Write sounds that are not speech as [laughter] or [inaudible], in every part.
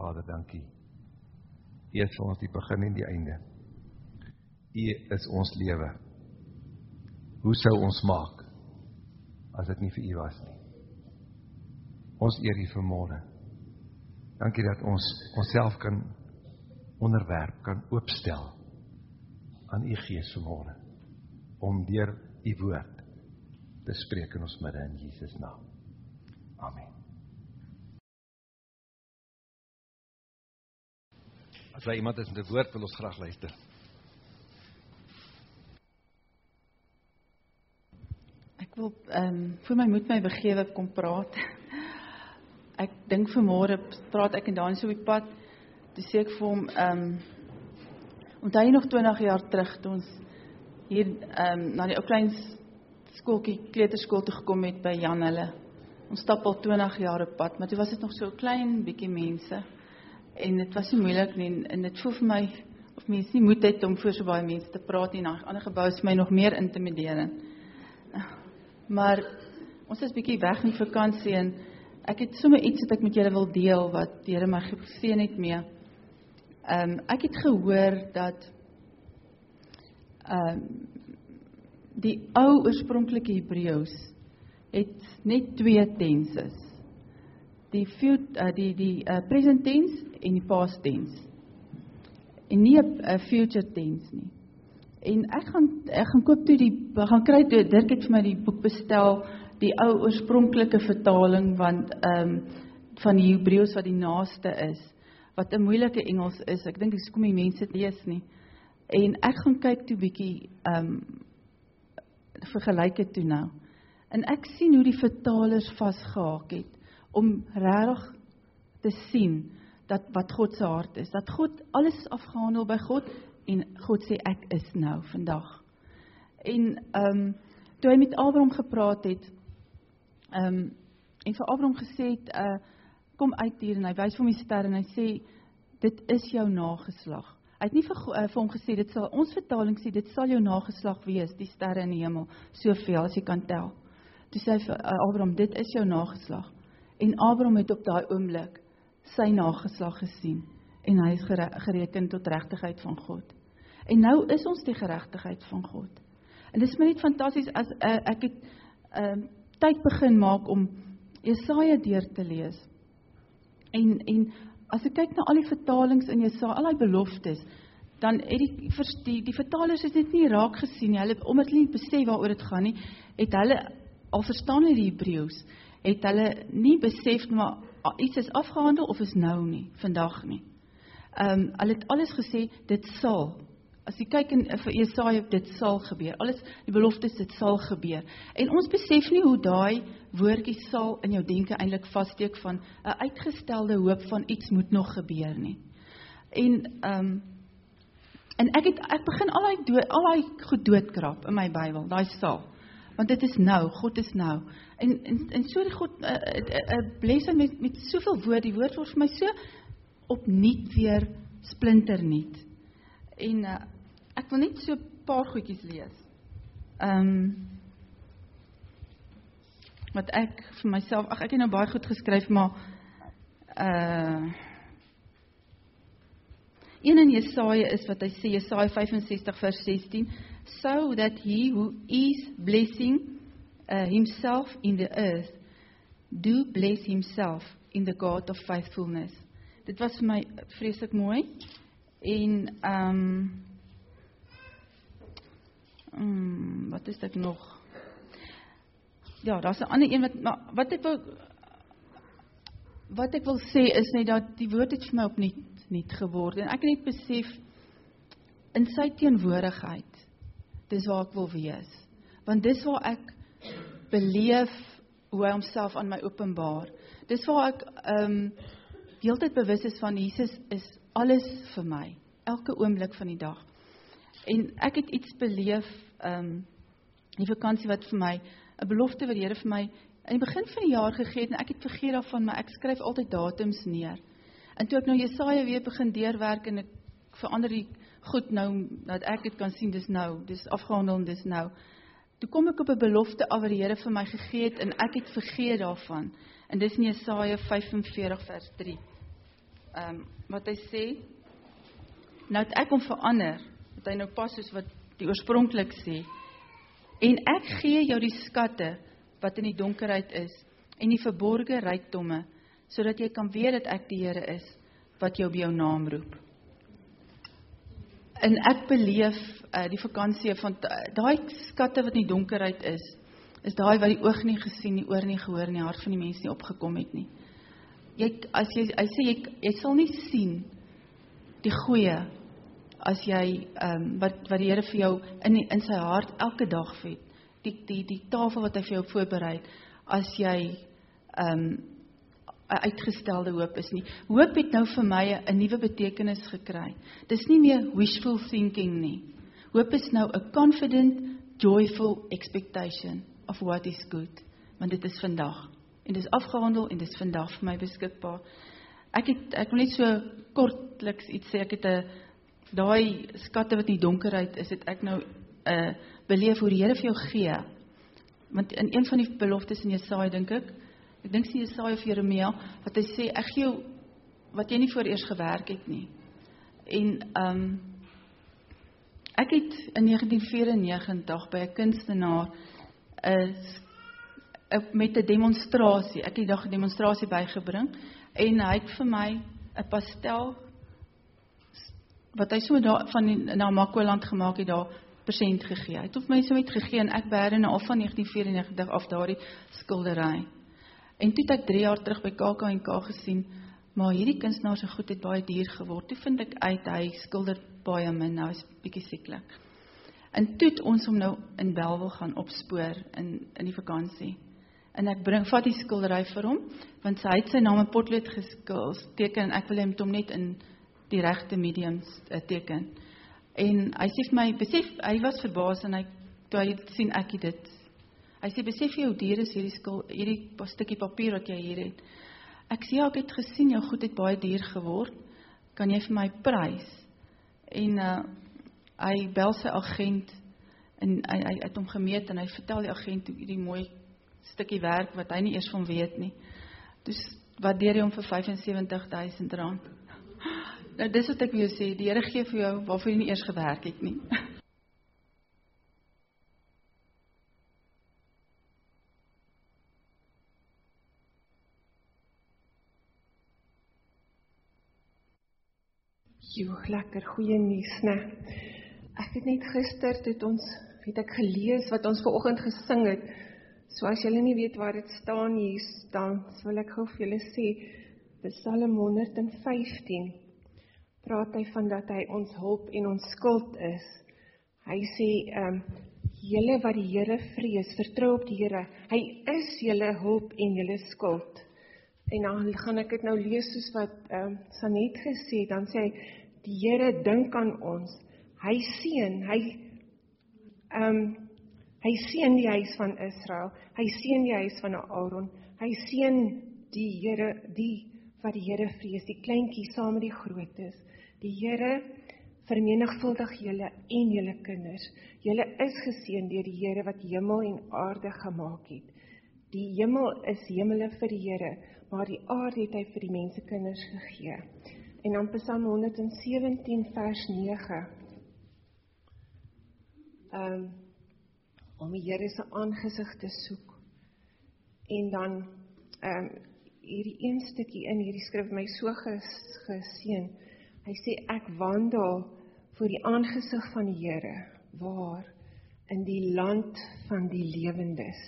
Vader, dankie. U is vir ons die begin en die einde. U is ons lewe. Hoe sou ons maak as dit nie vir U was nie? Ons eer U vanmôre. Dankie dat ons onsself kan onderwerp, kan oopstel aan U Gees vanmôre om deur U woord te spreek in ons midde in Jesus naam. Amen. As daar iemand is met 'n woord wil ons graag luister. Ek wil ehm um, vir my moet my begewe kom praat. [laughs] Ek dink vanmôre praat ek en Dani so op die pad. Toe sê ek vir hom ehm um, onthou jy nog 20 jaar terug toe ons hier ehm um, na die ou klein skooltjie kleuterskool toe gekom het by Jan hulle. Ons stap al 20 jaar op pad, maar toe was dit nog so klein bietjie mense. En dit was nie moeilik nie en dit voel vir my of mense nie moed het om voor so baie mense te praat nie. Na ander geboue is my nog meer intimiderend. Maar ons is bietjie weg in vakansie en ek het sommer iets wat ek met julle wil deel wat die Here my geseën het mee. Ehm um, ek het gehoor dat ehm um, die ou oorspronklike Hebreëus het net twee tenses. Die future uh, die die uh, present tense en die past tense. En nie 'n uh, future tense nie. En ek gaan ek gaan koop toe die gaan kry toe Dirk het vir my die boek bestel, die ou oorspronklike vertaling want ehm um, van die Hebreëus wat die naaste is, wat 'n moeilike Engels is. Ek dink dis kom die mense lees nie. En ek gaan kyk toe bietjie ehm um, vergelyk dit toe nou. En ek sien hoe die vertalers vasgehaak het om regtig te sien dat wat God se hart is, dat God alles is afgehandel by God en God sê ek is nou vandag. En ehm um, toe hy met Abraham gepraat het ehm um, en vir Abraham gesê het uh kom uit hier en hy wys vir hom die ster en hy sê dit is jou nageslag. Hy het nie vir, uh, vir hom gesê dit sal ons vertaling sê dit sal jou nageslag wees, die sterre in die hemel, soveel as jy kan tel. Toe sê hy vir uh, Abraham, dit is jou nageslag. En Abraham het op daai oomblik sy nageslag gesien en hy is gereken tot regtigheid van God. En nou is ons die geregtigheid van God. En dit is my net fantasties as uh, ek het ehm uh, tyd begin maak om Jesaja deur te lees. En en as ek kyk na al die vertalings in Jesaja, al die beloftes, dan het die die, die vertalers het dit nie raak gesien nie. Hulle omdat hulle nie besef waaroor dit gaan nie, het hulle al verstaan hulle die Hebreëus, het hulle nie besef maar iets is afgehandel of is nou nie, vandag nie. Ehm um, hulle het alles gesê dit sal As jy kyk in vir Jesaja dit sal gebeur. Alles die beloftes dit sal gebeur. En ons besef nie hoe daai woordjie sal in jou denke eintlik vassteek van 'n uitgestelde hoop van iets moet nog gebeur nie. En ehm um, en ek het ek begin al daai al daai goed doodkrap in my Bybel, daai sal. Want dit is nou, God is nou. En en, en so die God 'n uh, uh, uh, uh, blessing met met soveel woord, die woord word vir my so opnuut weer splinternuut. En uh, ek wil net so 'n paar goedjies lees. Ehm um, wat ek vir myself, ag ek het nou baie goed geskryf, maar uh Een in Jesaja is wat hy sê Jesaja 65 vers 16 so that he who is blessing uh, himself in the earth do bless himself in the God of faithfulness. Dit was vir my vreeslik mooi. En ehm um, Mm, wat is dit nog? Ja, daar's 'n ander een wat maar wat ek wil wat ek wil sê is net dat die woord het vir my opnuut nuut geword en ek het net besef in sy teenwoordigheid dis waar ek wil wees. Want dis waar ek beleef hoe hy homself aan my openbaar. Dis waar ek ehm um, heeltyd bewus is van Jesus is alles vir my elke oomblik van die dag. En ek het iets beleef ehm um, die vakansie wat vir my 'n belofte wat die Here vir my in die begin van die jaar gegee het en ek het vergeet daarvan maar ek skryf altyd datums neer. En toe ek nou Jesaja weer begin deurwerk en ek verander die goed nou dat ek dit kan sien dis nou, dis afgehandel en dis nou. Toe kom ek op 'n belofte af wat die Here vir my gegee het en ek het vergeet daarvan. En dis in Jesaja 45 vers 3. ehm um, wat hy sê nou het ek hom verander, dat hy nou pas soos wat die oorspronklik sê. En ek gee jou die skatte wat in die donkerheid is en die verborgde rykdomme sodat jy kan weet dat ek die Here is wat jou by jou naam roep. En ek beleef uh, die vakansie van daai skatte wat in die donkerheid is, is daai wat die oog nie gesien, die oor nie gehoor nie, hart van die mens nie opgekom het nie. Jy as jy hy sê jy jy sal nie sien die goeie as jy ehm um, wat wat die Here vir jou in in sy hart elke dag vet. Die die die tafel wat hy vir jou voorberei as jy ehm um, 'n uitgestelde hoop is nie. Hoop het nou vir my 'n nuwe betekenis gekry. Dis nie meer wishful thinking nie. Hoop is nou 'n confident, joyful expectation of what is good, want dit is vandag en dit is afgehandel en dit is vandag vir my beskikbaar. Ek het ek wil net so kortliks iets sê. Ek het 'n daai skatte wat in die donkerheid is, het ek nou 'n uh, beleef hoe die Here vir jou gee. Want in een van die beloftes in Jesaja dink ek, ek dink is Jesaja of Jeremia, wat hy sê ek gee jou wat jy nie voor eers gewerk het nie. En ehm um, ek het in 1994 by 'n kunstenaar 'n met 'n demonstrasie, ek het die dag 'n demonstrasie bygebring en hy het vir my 'n pastel wat hy so daar van die, na Makwaland gemaak het daar persent gegee. Hy het op my so met gegee en ek bære nou al van 1994 af daardie skildery. En toe het ek 3 jaar terug by KAK&K gesien, maar hierdie kunstenaar se goed het baie duur geword. Toe vind ek uit hy skilder baie min, nou is bietjie sieklik. En toe het ons hom nou in Belwel gaan opspoor in in die vakansie. En ek bring vat die skildery vir hom want hy het sy naam in potlood geskils teken en ek wil hom tom net in die regte mediums uh, teken. En hy sê vir my, besef, hy was verbaas en hy toe hy sien ek dit. Hy sê besef jy hoe duur is hierdie skil, hierdie stukkie papier wat jy hier het. Ek sê ja, ek het gesien jou goed het baie duur geword. Kan jy vir my prys? En uh hy bel sy agent en hy hy het hom gemeet en hy vertel die agent hoe hierdie mooi stukkie werk wat hy nie eers van weet nie. Dus waardeer hy hom vir 75000 rand. [laughs] Nou dis wat ek wil sê, die Here gee vir jou waarvoor jy nie eers gewerk het nie. [laughs] Jo, lekker goeie nuus, né? Ek het net gister het ons het ek gelees wat ons ver oggend gesing het. So as julle nie weet waar dit staan hier, dan wil ek gou vir julle sê Psalm 115 praat hy van dat hy ons hulp en ons skuld is. Hy sê ehm um, julle wat die Here vrees, vertrou op die Here. Hy is julle hulp en julle skuld. En dan gaan ek dit nou lees soos wat ehm um, Sanet gesê, dan sê hy die Here dink aan ons. Hy seën, hy ehm um, hy seën die huis van Israel. Hy seën die huis van Aaron. Hy seën die Here, die wat die Here vrees, die kleintjies saam met die grootes. Die Here vermenigvuldig julle en julle kinders. Julle is geseën deur die Here wat hemel en aarde gemaak het. Die hemel is hemele vir die Here, maar die aarde het hy vir die mense kinders gegee. En dan Psalm 117 vers 9. Ehm um, om die Here se aangesig te soek. En dan ehm um, hierdie een stukkie in hierdie skrif my so ges, geseën. Hy sê ek wandel voor die aangesig van die Here waar in die land van die lewendes.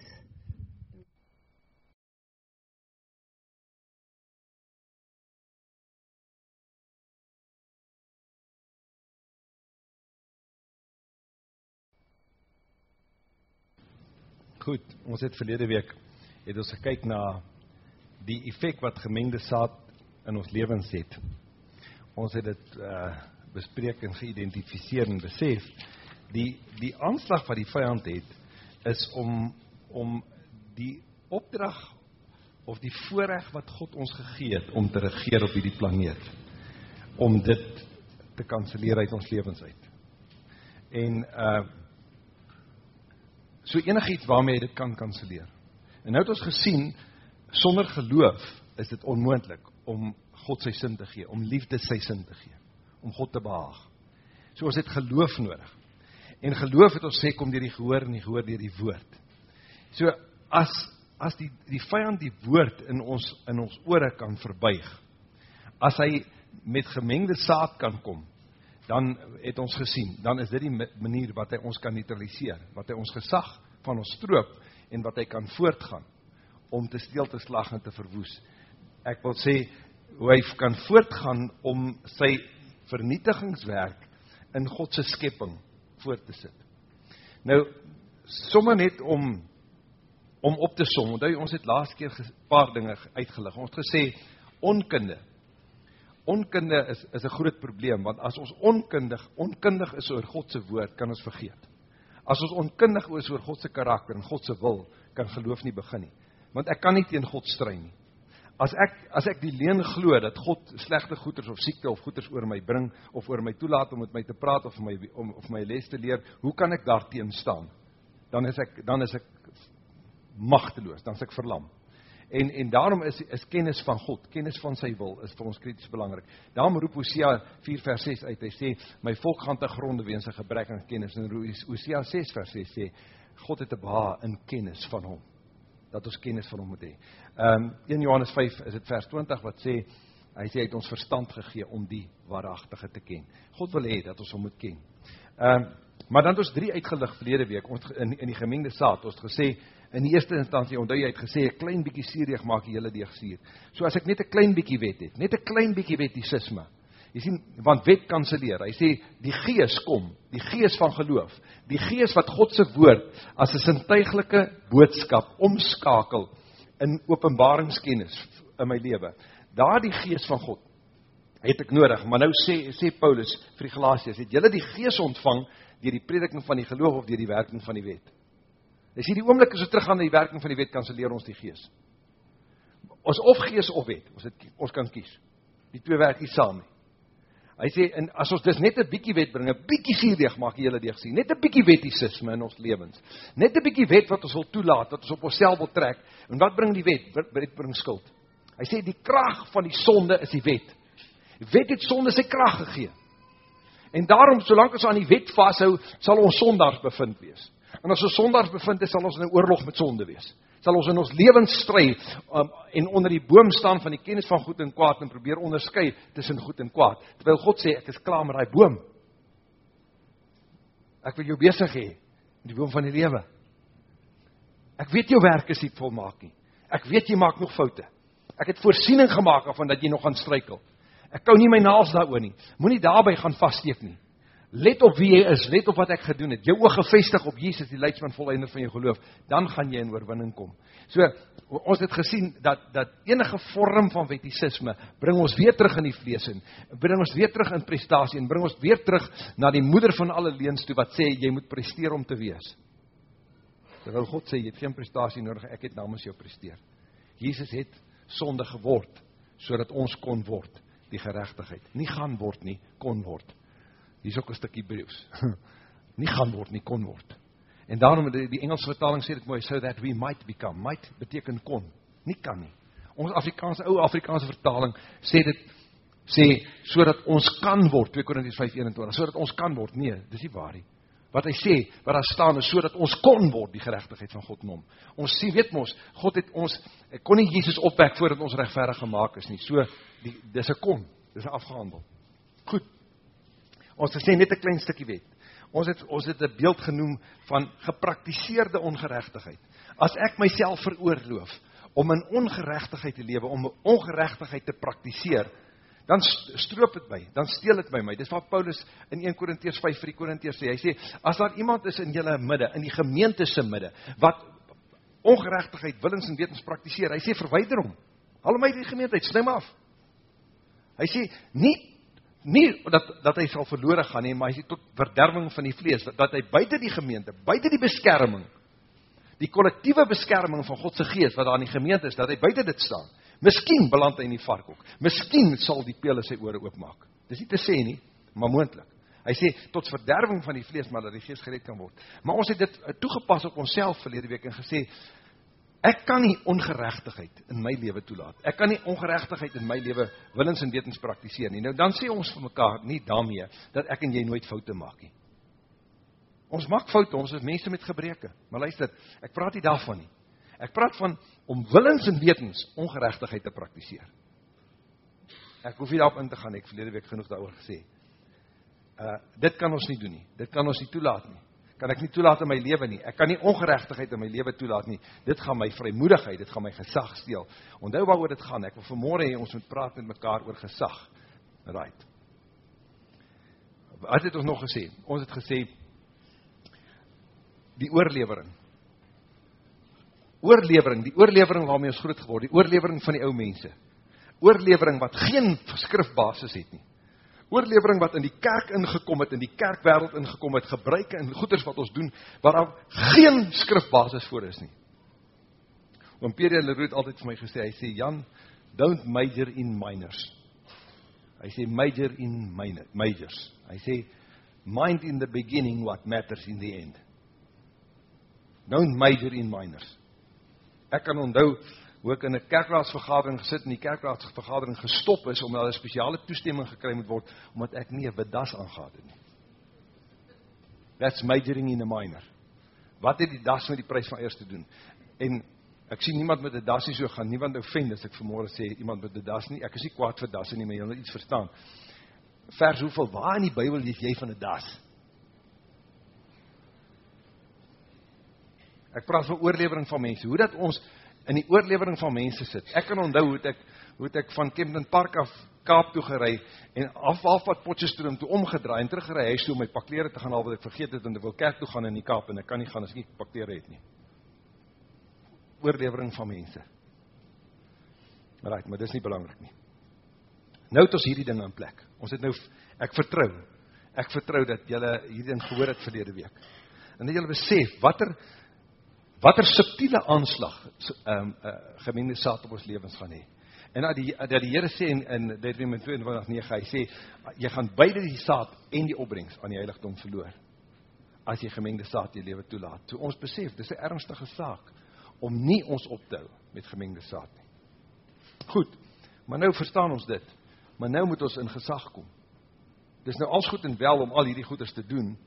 Goed, ons het verlede week het ons gekyk na die effek wat gemengde saad in ons lewens het ons het dit uh, bespreek en geïdentifiseer en besef, die, die aanslag wat die vijand het, is om, om die opdracht of die voorrecht wat God ons gegeet om te regeer op die planeet, om dit te kanseleer uit ons levens uit. En uh, so enig iets waarmee dit kan kanseleer. En nou het ons gesien, sonder geloof is dit onmoendlik om God sy sin te gee, om liefde sy sin te gee, om God te behaag. So ons het geloof nodig. En geloof het ons sê kom deur die gehoor en die gehoor deur die woord. So as as die die vyand die woord in ons in ons ore kan verbuig, as hy met gemengde saad kan kom, dan het ons gesien, dan is dit die manier wat hy ons kan neutraliseer, wat hy ons gesag van ons stroop en wat hy kan voortgaan om te steel te slag en te verwoes. Ek wil sê hoe hy kan voortgaan om sy vernietigingswerk in God se skepping voort te sit. Nou sommer net om om op te som. Onthou ons het laas keer 'n paar dinge uitgelig. Ons het gesê onkunde. Onkunde is is 'n groot probleem want as ons onkundig onkundig is oor God se woord, kan ons vergeet. As ons onkundig is oor God se karakter en God se wil, kan geloof nie begin nie. Want ek kan nie teen God stry nie. As ek as ek die leen glo dat God slegte goeders of siekte of goeders oor my bring of oor my toelaat om met my te praat of my om of my les te leer, hoe kan ek daarteen staan? Dan is ek dan is ek magteloos, dan is ek verlam. En en daarom is is kennis van God, kennis van sy wil is vir ons krities belangrik. Daarom roep Hosea 4 vers 6 uit. Hy sê my volk gaan te gronde weens 'n gebrek aan kennis. En Hosea 6 vers 6 sê God het 'n behaag in kennis van hom. Dat ons kennis van hom moet hê. Ehm um, 1 Johannes 5 is dit vers 20 wat sê hy sê hy het ons verstand gegee om die waaragtige te ken. God wil hê dat ons hom moet ken. Ehm um, maar dan het ons drie uitgelig verlede week ons in in die gemengde saad ons het gesê in die eerste instansie onthou jy het gesê 'n klein bietjie suurdeeg maak die hele deeg suur. So as ek net 'n klein bietjie wet het, net 'n klein bietjie wettisisme. Jy sien, want wet kanselleer. Hy sê die gees kom, die gees van geloof, die gees wat God se woord as 'n sintuiglike boodskap omskakel in openbaringskennis in my lewe. Daardie gees van God het ek nodig, maar nou sê sê Paulus vir die Galasiërs, het julle die gees ontvang deur die prediking van die geloof of deur die werking van die wet? Dis hierdie oomblik as ons teruggaan na die werking van die wet kanselleer ons die gees. Ons of gees of wet, ons het ons kan kies. Die twee werk nie saam nie. Hy sê en as ons dis net 'n bietjie wet bring, 'n bietjie suurdeeg maak die hele deeg sien. Net 'n bietjie wettisisme in ons lewens. Net 'n bietjie wet wat ons wil toelaat, wat ons op onsself wil trek. En wat bring die wet? Wet bring skuld. Hy sê die krag van die sonde is die wet. Wet het sonde sy krag gegee. En daarom solank ons aan die wet vashou, sal ons sondaars bevind wees. En as ons sondaars bevind, sal ons in 'n oorlog met sonde wees. Sal ons in ons lewens stry um, en onder die boom staan van die kennis van goed en kwaad en probeer onderskei tussen goed en kwaad. Terwyl God sê ek is klaar met daai boom. Ek wil jou besig hê met die boom van die lewe. Ek weet jou werk is nie volmaak nie. Ek weet jy maak nog foute. Ek het voorsiening gemaak af van dat jy nog gaan struikel. Ek kou nie my naels daaroor nie. Moenie daarbey gaan vassteek nie. Let op wie jy is, let op wat ek gedoen het. Jou oë gefestig op Jesus, die leidsman volleinder van jou geloof, dan gaan jy in oorwinning kom. So ons het gesien dat dat enige vorm van wettisisme bring ons weer terug in die vlees in. Bring ons weer terug in prestasie en bring ons weer terug na die moeder van alle leuns toe wat sê jy moet presteer om te wees. Terwyl God sê jy het geen prestasie nodig, ek het namens jou presteer. Jesus het sonde geword sodat ons kon word die geregtigheid. Nie gaan word nie, kon word. Hier's ook 'n stukkie Hebreëus. [laughs] nie gaan word nie, kon word. En daarom die, die Engelse vertaling sê dit mooi, so that we might become. Might beteken kon, nie kan nie. Ons Afrikaanse ou Afrikaanse vertaling sê dit sê sodat ons kan word 2 Korintiërs 5:21 sodat ons kan word nee dis nie waar nie wat hy sê wat daar staan is sodat ons kon word die geregtigheid van God hom ons sien weet mos God het ons kon nie Jesus opwek voordat ons regverdig gemaak is nie so die dis 'n kon dis 'n afgehandel goed Ons het sê net 'n klein stukkie wet. Ons het ons het 'n beeld genoem van gepraktiseerde ongeregtigheid. As ek myself veroorloof om in ongeregtigheid te lewe, om ongeregtigheid te praktiseer, dan stroop dit my, dan steel dit by my. Dis wat Paulus in 1 Korintiërs 5 vir die Korintiërs sê. Hy sê as daar iemand is in julle midde, in die gemeente se midde, wat ongeregtigheid willens en wetens praktiseer, hy sê verwyder hom. Haal hom uit die gemeente uit, sny hom af. Hy sê nie nie dat dat hy sal verlore gaan nie, maar hy sê tot verderwing van die vlees, dat, dat hy buite die gemeente, buite die beskerming, die kollektiewe beskerming van God se gees wat daar in die gemeente is, dat hy buite dit staan. Miskien beland hy in die varkhok. Miskien sal die pele sy ore oopmaak. Dis nie te sê nie, maar moontlik. Hy sê tot verderwing van die vlees, maar dat die gees gered kan word. Maar ons het dit eh, toegepas op onsself verlede week en gesê Ek kan nie ongeregtigheid in my lewe toelaat. Ek kan nie ongeregtigheid in my lewe willens en wetens praktiseer nie. Nou dan sê ons vir mekaar nie daarmee dat ek en jy nooit foute maak nie. Ons maak foute, ons is mense met gebreke. Maar luister, ek praat nie daarvan nie. Ek praat van om willens en wetens ongeregtigheid te praktiseer. Ek hoef nie daarop in te gaan, ek verlede week genoeg daaroor gesê. Uh dit kan ons nie doen nie. Dit kan ons nie toelaat nie kan ek nie toelaat in my lewe nie. Ek kan nie ongeregtigheid in my lewe toelaat nie. Dit gaan my vrymoedigheid, dit gaan my gesag steel. Onthou waaroor dit gaan. Ek wil vanmôre hê ons moet praat met mekaar oor gesag. Right. Wat het ons nog gesê? Ons het gesê die oorlewering. Oorlewering, die oorlewering waarmee ons groot geword, die oorlewering van die ou mense. Oorlewering wat geen skrifbasis het nie oorlewering wat in die kerk ingekom het, in die kerkwêreld ingekom het, gebruike en goeders wat ons doen, waar daar geen skrifbasis voor is nie. Oom Pierre Leroux het altyd vir my gesê, hy sê, Jan, don't major in minors. Hy sê, major in minor, majors. Hy sê, mind in the beginning what matters in the end. Don't major in minors. Ek kan onthou, hoe ek in 'n kerkraadsvergadering gesit en die kerkraadsvergadering gestop is omdat 'n spesiale toestemming gekry moet word omdat ek nie 'n bedas aangegaan het nie. That's majoring in a minor. Wat het die das met die prys van eers te doen? En ek sien niemand met 'n das nie so gaan niemand offend as ek vanmôre sê iemand met 'n das nie. Ek is nie kwaad vir dasse nie, maar jy moet iets verstaan. Vers hoeveel waar in die Bybel lees jy van 'n das? Ek praat van oorlewering van mense. Hoe dat ons in die oorlewering van mense sit. Ek kan onthou hoe ek hoe ek van Kempton Park af Kaap toe gery en af af wat Potchefstroom toe omgedraai en teruggery huis toe om my paklere te gaan haal wat ek vergeet het en ek wil kerk toe gaan in die Kaap en ek kan nie gaan as ek nie paklere het nie. Oorlewering van mense. Right, maar dis nie belangrik nie. Nou het ons hierdie ding in plek. Ons het nou ek vertrou. Ek vertrou dat julle hierdie ding gehoor het verlede week. En dat julle besef watter watter subtiele aanslag ehm um, uh, gemengde saad op ons lewens gaan hê. En dat die dat die Here sê in in Deuteronomium 22:9 hy sê jy gaan beide die saad en die opbrengs aan die heiligdom verloor as jy gemengde saad jou lewe toelaat. So ons besef dis 'n ernstige saak om nie ons op te hou met gemengde saad. Goed. Maar nou verstaan ons dit. Maar nou moet ons in gesag kom. Dis nou als goed en wel om al hierdie goeders te doen,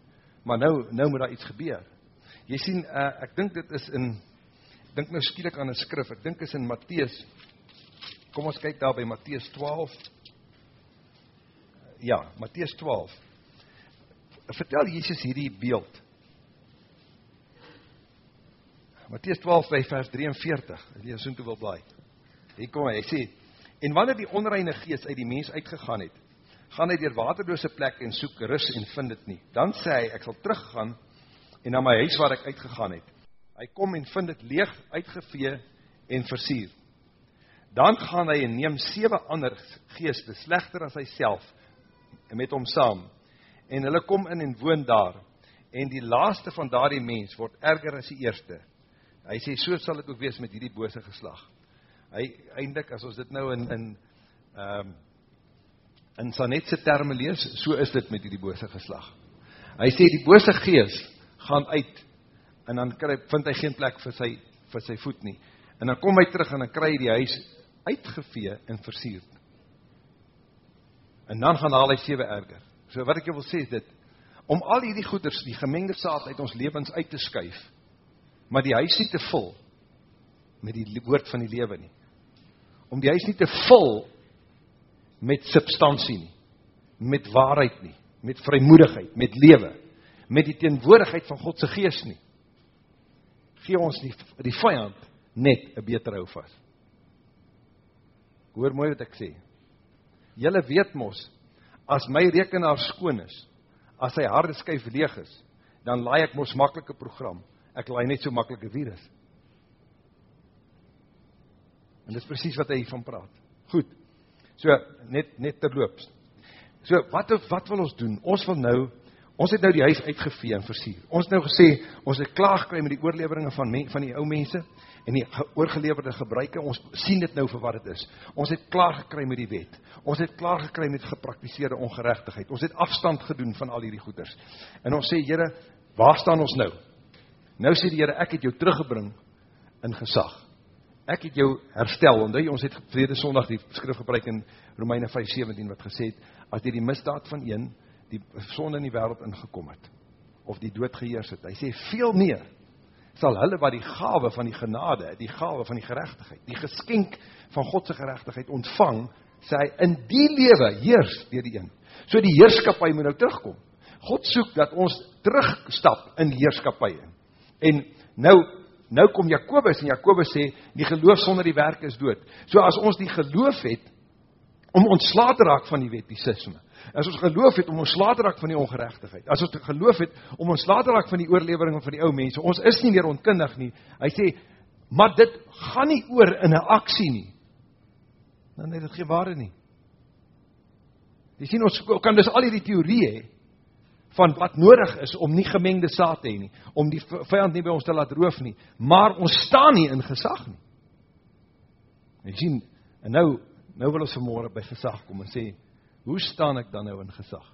maar nou nou moet daar iets gebeur. Jy sien, uh, ek dink dit is in, ek dink nou skielik aan een skrif, ek dink is in Matthies, kom ons kyk daar by Matthies 12, ja, Matthies 12, vertel Jesus hierdie beeld, Matthies 12 by vers 43, as jy soon toe wil blaai, hier kom hy, hy sê, en wanneer die onreine geest uit die mens uitgegaan het, gaan hy dier waterloose plek en soek rus en vind het nie, dan sê hy, ek sal teruggaan, en na my huis waar ek uitgegaan het. Hy kom en vind het leeg, uitgevee en versier. Dan gaan hy en neem 7 ander geeste, slechter as hy self, met hom saam. En hulle kom in en woon daar. En die laaste van daar die mens word erger as die eerste. Hy sê, so sal het ook wees met hierdie bose geslag. Hy, eindelijk, as ons dit nou in, in, um, in Sanetse termen lees, so is dit met hierdie bose geslag. Hy sê, die bose geest, gaan uit, en dan kry, vind hy geen plek vir sy, vir sy voet nie, en dan kom hy terug, en dan kry hy die huis uitgevee en versierd, en dan gaan haal hy 7 erger, so wat ek wil sê is dit, om al hierdie goeders, die gemengde saad uit ons levens uit te skuif, maar die huis nie te vul, met die woord van die lewe nie, om die huis nie te vul, met substantie nie, met waarheid nie, met vrymoedigheid, met lewe, met die teenwoordigheid van Godse geest nie, gee ons die, die vijand net een beter hou vast. Hoor mooi wat ek sê. Julle weet mos, as my rekenaar skoon is, as sy harde skuif leeg is, dan laai ek mos makkelike program. Ek laai net so makkelike virus. En dit is precies wat hy hiervan praat. Goed, so, net, net terloops. So, wat, wat wil ons doen? Ons wil nou Ons het nou die huis uitgevee en versier. Ons het nou gesê, ons het klaar gekry met die oorleveringe van, men, van die ou mense en die oorgeleverde gebruike. Ons sien dit nou vir wat het is. Ons het klaar gekry met die wet. Ons het klaar gekry met gepraktiseerde ongerechtigheid. Ons het afstand gedoen van al die goeders. En ons sê, Heere, waar staan ons nou? Nou sê die Heere, ek het jou teruggebring in gesag. ek het jou herstel, jy, ons het vrede sondag die skrif gebruik in Romeine 5:17 wat gesê het as deur die misdaad van een die sonde in die wêreld ingekom het of die dood geheers het. Hy sê veel meer sal hulle wat die gawe van die genade, die gawe van die geregtigheid, die geskenk van God se geregtigheid ontvang, sê hy in die lewe heers deur die een. So die heerskappy moet nou terugkom. God soek dat ons terugstap in heerskappy in. En nou nou kom Jakobus en Jakobus sê die geloof sonder die werke is dood. So as ons die geloof het om ontslae te raak van die wettisisme. As ons geloof het om ontslae te raak van die ongeregtigheid. As ons geloof het om ontslae te raak van die oorleweringe van die ou mense. Ons is nie meer onkundig nie. Hy sê maar dit gaan nie oor in 'n aksie nie. Dan het dit geen waarde nie. Jy sien ons kan dus al hierdie teorieë hê van wat nodig is om nie gemengde saad te hê nie, om die vyand nie by ons te laat roof nie, maar ons staan nie in gesag nie. Jy sien, en nou nou wil ons vanmôre by gesag kom en sê, hoe staan ek dan nou in gesag?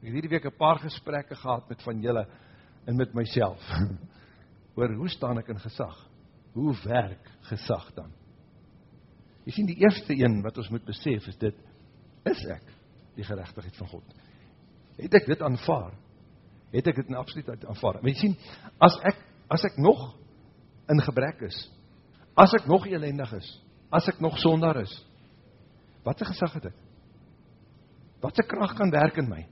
Ek het hierdie week 'n paar gesprekke gehad met van julle en met myself. [laughs] oor hoe staan ek in gesag? Hoe werk gesag dan? Jy sien die eerste een wat ons moet besef is dit is ek die geregtigheid van God het ek dit aanvaar. Het ek dit in absoluutheid aanvaar. Maar jy sien, as ek as ek nog in gebrek is, as ek nog elendig is, as ek nog sondaar is, wat 'n gesag het ek? Wat 'n krag kan werk in my?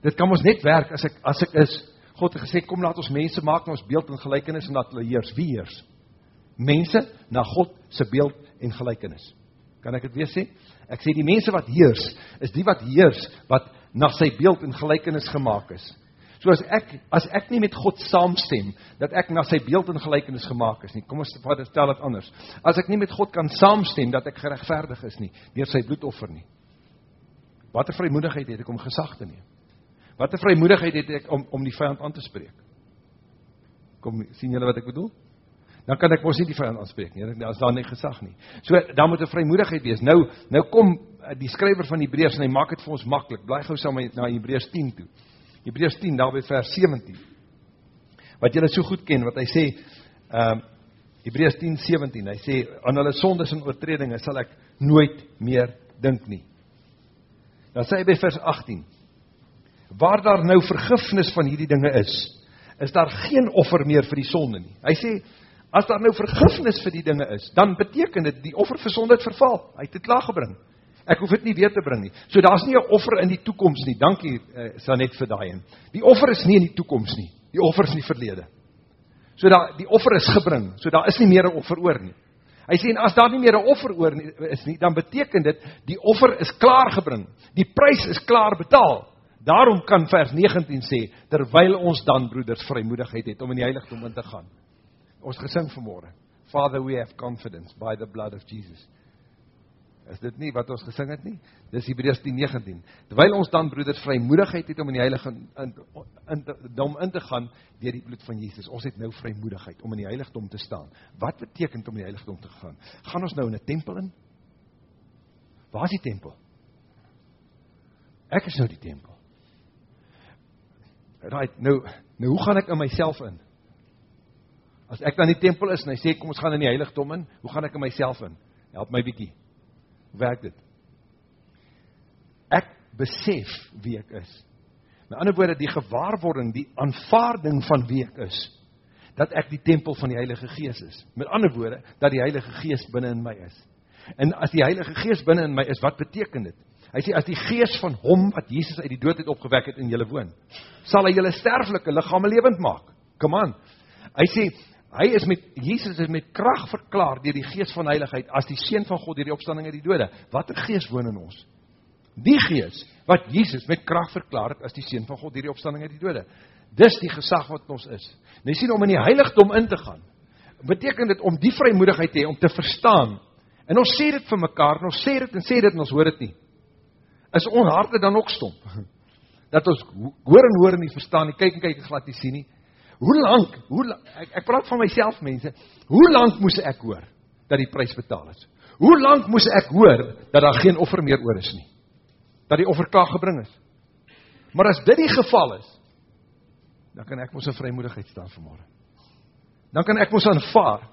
Dit kan mos net werk as ek as ek is God het gesê kom laat ons mense maak na ons beeld en gelykenis en dat hulle heers. Wie heers? Mense na God se beeld en gelykenis. Kan ek dit weer sê? Ek sê die mense wat heers, is die wat heers wat na sy beeld en gelykenis gemaak is. So as ek as ek nie met God saamstem dat ek na sy beeld en gelykenis gemaak is nie. Kom ons vat dit stel dit anders. As ek nie met God kan saamstem dat ek geregverdig is nie deur sy bloedoffer nie. Watter vrymoedigheid het ek om gesag te neem? Watter vrymoedigheid het ek om om die vyand aan te spreek? Kom sien julle wat ek bedoel? dan kan ek mos nie die vyand aanspreek nie. As daar nie gesag nie. So dan moet 'n vrymoedigheid wees. Nou nou kom eh, die skrywer van Hebreërs en hy maak dit vir ons maklik. Bly gou saam na Hebreërs 10 toe. Hebreërs 10 daar by vers 17. Wat julle so goed ken wat hy sê ehm uh, Hebreërs 10:17. Hy sê aan hulle sondes en oortredinge sal ek nooit meer dink nie. Dan sê hy by vers 18. Waar daar nou vergifnis van hierdie dinge is, is daar geen offer meer vir die sonde nie. Hy sê As daar nou vergifnis vir die dinge is, dan beteken dit die offer vir sonde het verval. Hy het dit klaar gebring. Ek hoef dit nie weer te bring nie. So daar's nie 'n offer in die toekoms nie. Dankie uh, Sanet vir daai een. Die offer is nie in die toekoms nie. Die offer is in die verlede. So daar die offer is gebring. So daar is nie meer 'n offer oor nie. Hy sê en as daar nie meer 'n offer oor nie, is nie, dan beteken dit die offer is klaar gebring. Die prys is klaar betaal. Daarom kan vers 19 sê terwyl ons dan broeders vrymoedigheid het om in die heiligdom in te gaan. Ons gesing vanmôre. Father, we have confidence by the blood of Jesus. Is dit nie wat ons gesing het nie? Dis Hebreërs 10:19. Terwyl ons dan broeders vrymoedigheid het om in die heilige in in dom in te gaan deur die bloed van Jesus. Ons het nou vrymoedigheid om in die heiligdom te staan. Wat beteken om in die heiligdom te gaan? Gaan ons nou in 'n tempel in? Waar is die tempel? Ek is nou die tempel. Right, nou nou hoe gaan ek in myself in? As ek dan in die tempel is en hy sê kom ons gaan in die heiligdom in, hoe gaan ek in myself in? Help my bietjie. Werk dit? Ek besef wie ek is. Met ander woorde die gewaarwording, die aanvaarding van wie ek is, dat ek die tempel van die Heilige Gees is. Met ander woorde dat die Heilige Gees binne in my is. En as die Heilige Gees binne in my is, wat beteken dit? Hy sê as die Gees van hom wat Jesus uit die dood het opgewek het in julle woon, sal hy julle sterflike liggame lewend maak. Kom aan. Hy sê Hy is met Jesus is met krag verklaar deur die Gees van heiligheid as die seun van God deur die opstanding uit die dode. Watter gees woon in ons? Die Gees wat Jesus met krag verklaar het as die seun van God deur die opstanding uit die dode. Dis die gesag wat ons is. Nou sien om in die heiligdom in te gaan. Beteken dit om die vrymoedigheid te hê om te verstaan. En ons sê dit vir mekaar, ons sê dit en sê dit en ons hoor dit nie. Is ons harte dan ook stomp? [laughs] Dat ons hoor en hoor en nie verstaan nie, kyk en kyk en glad nie sien nie. Hoe lank, hoe ek ek praat van myself mense, hoe lank moes ek hoor dat die prys betaal is? Hoe lank moes ek hoor dat daar geen offer meer oor is nie? Dat die offer klaar gebring is. Maar as dit die geval is, dan kan ek mos 'n vrymoedigheid staan vanmôre. dan kan ek mos aanvaar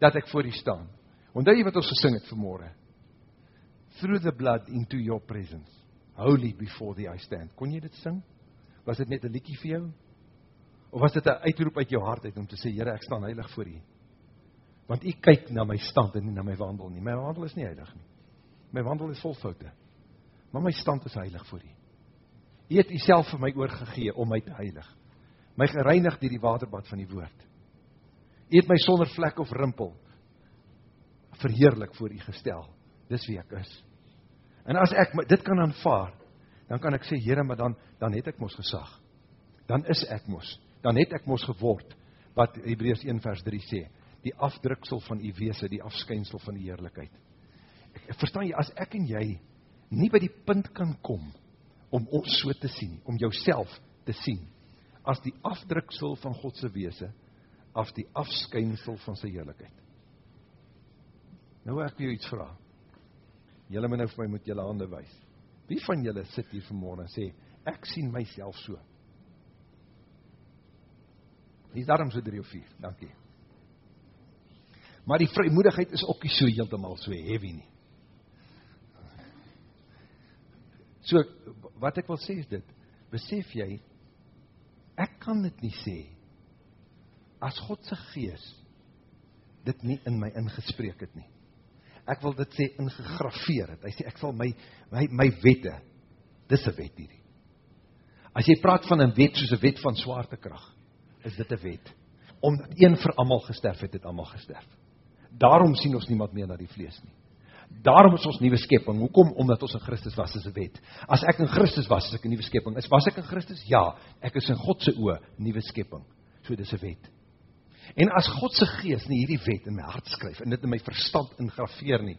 dat ek voor U staan. Onthou jy wat ons gesing het vanmôre? Through the blood into your presence. Holy before thee I stand. Kon jy dit sing? Was dit net 'n liedjie vir jou? Of was dit 'n uitroep uit jou hart uit om te sê Here, ek staan heilig voor U? Want U kyk na my stand en nie na my wandel nie. My wandel is nie heilig nie. My wandel is vol foute. Maar my stand is heilig voor U. U het U self vir my oorgegee om my te heilig. My gereinig deur die waterbad van die woord. U het my sonder vlek of rimpel verheerlik voor U gestel. Dis wie ek is. En as ek dit kan aanvaar, dan kan ek sê Here, maar dan dan het ek mos gesag. Dan is ek mos. Dan het ek mos geword wat Hebreërs 1 vers 3 sê, die afdruksel van u wese, die afskynsel van die heerlikheid. Ek, ek verstaan jy as ek en jy nie by die punt kan kom om ons so te sien, om jouself te sien as die afdruksel van God se wese, as die afskynsel van sy heerlikheid. Nou ek wil jou iets vra. Julle moet nou vir my met julle hande wys. Wie van julle sit hier vanmôre en sê ek sien myself so? Dis daarom so 3 of 4. Dankie. Maar die vrymoedigheid is ook nie so heeltemal so heavy nie. So wat ek wil sê is dit, besef jy ek kan dit nie sê as God se gees dit nie in my ingespreek het nie. Ek wil dit sê ingegraveer het. Hy sê ek sal my my my wette dis 'n wet hierdie. As jy praat van 'n wet soos 'n wet van swaartekrag, is dit 'n wet. Omdat een vir almal gesterf het, het almal gesterf. Daarom sien ons niemand meer na die vlees nie. Daarom is ons nuwe skepping. Hoekom? Omdat ons in Christus was, is 'n wet. As ek in Christus was, is ek 'n nuwe skepping. Is was ek in Christus? Ja, ek is in God se oë nuwe skepping. So dis 'n wet. En as God se gees nie hierdie wet in my hart skryf en dit in my verstand ingraveer nie,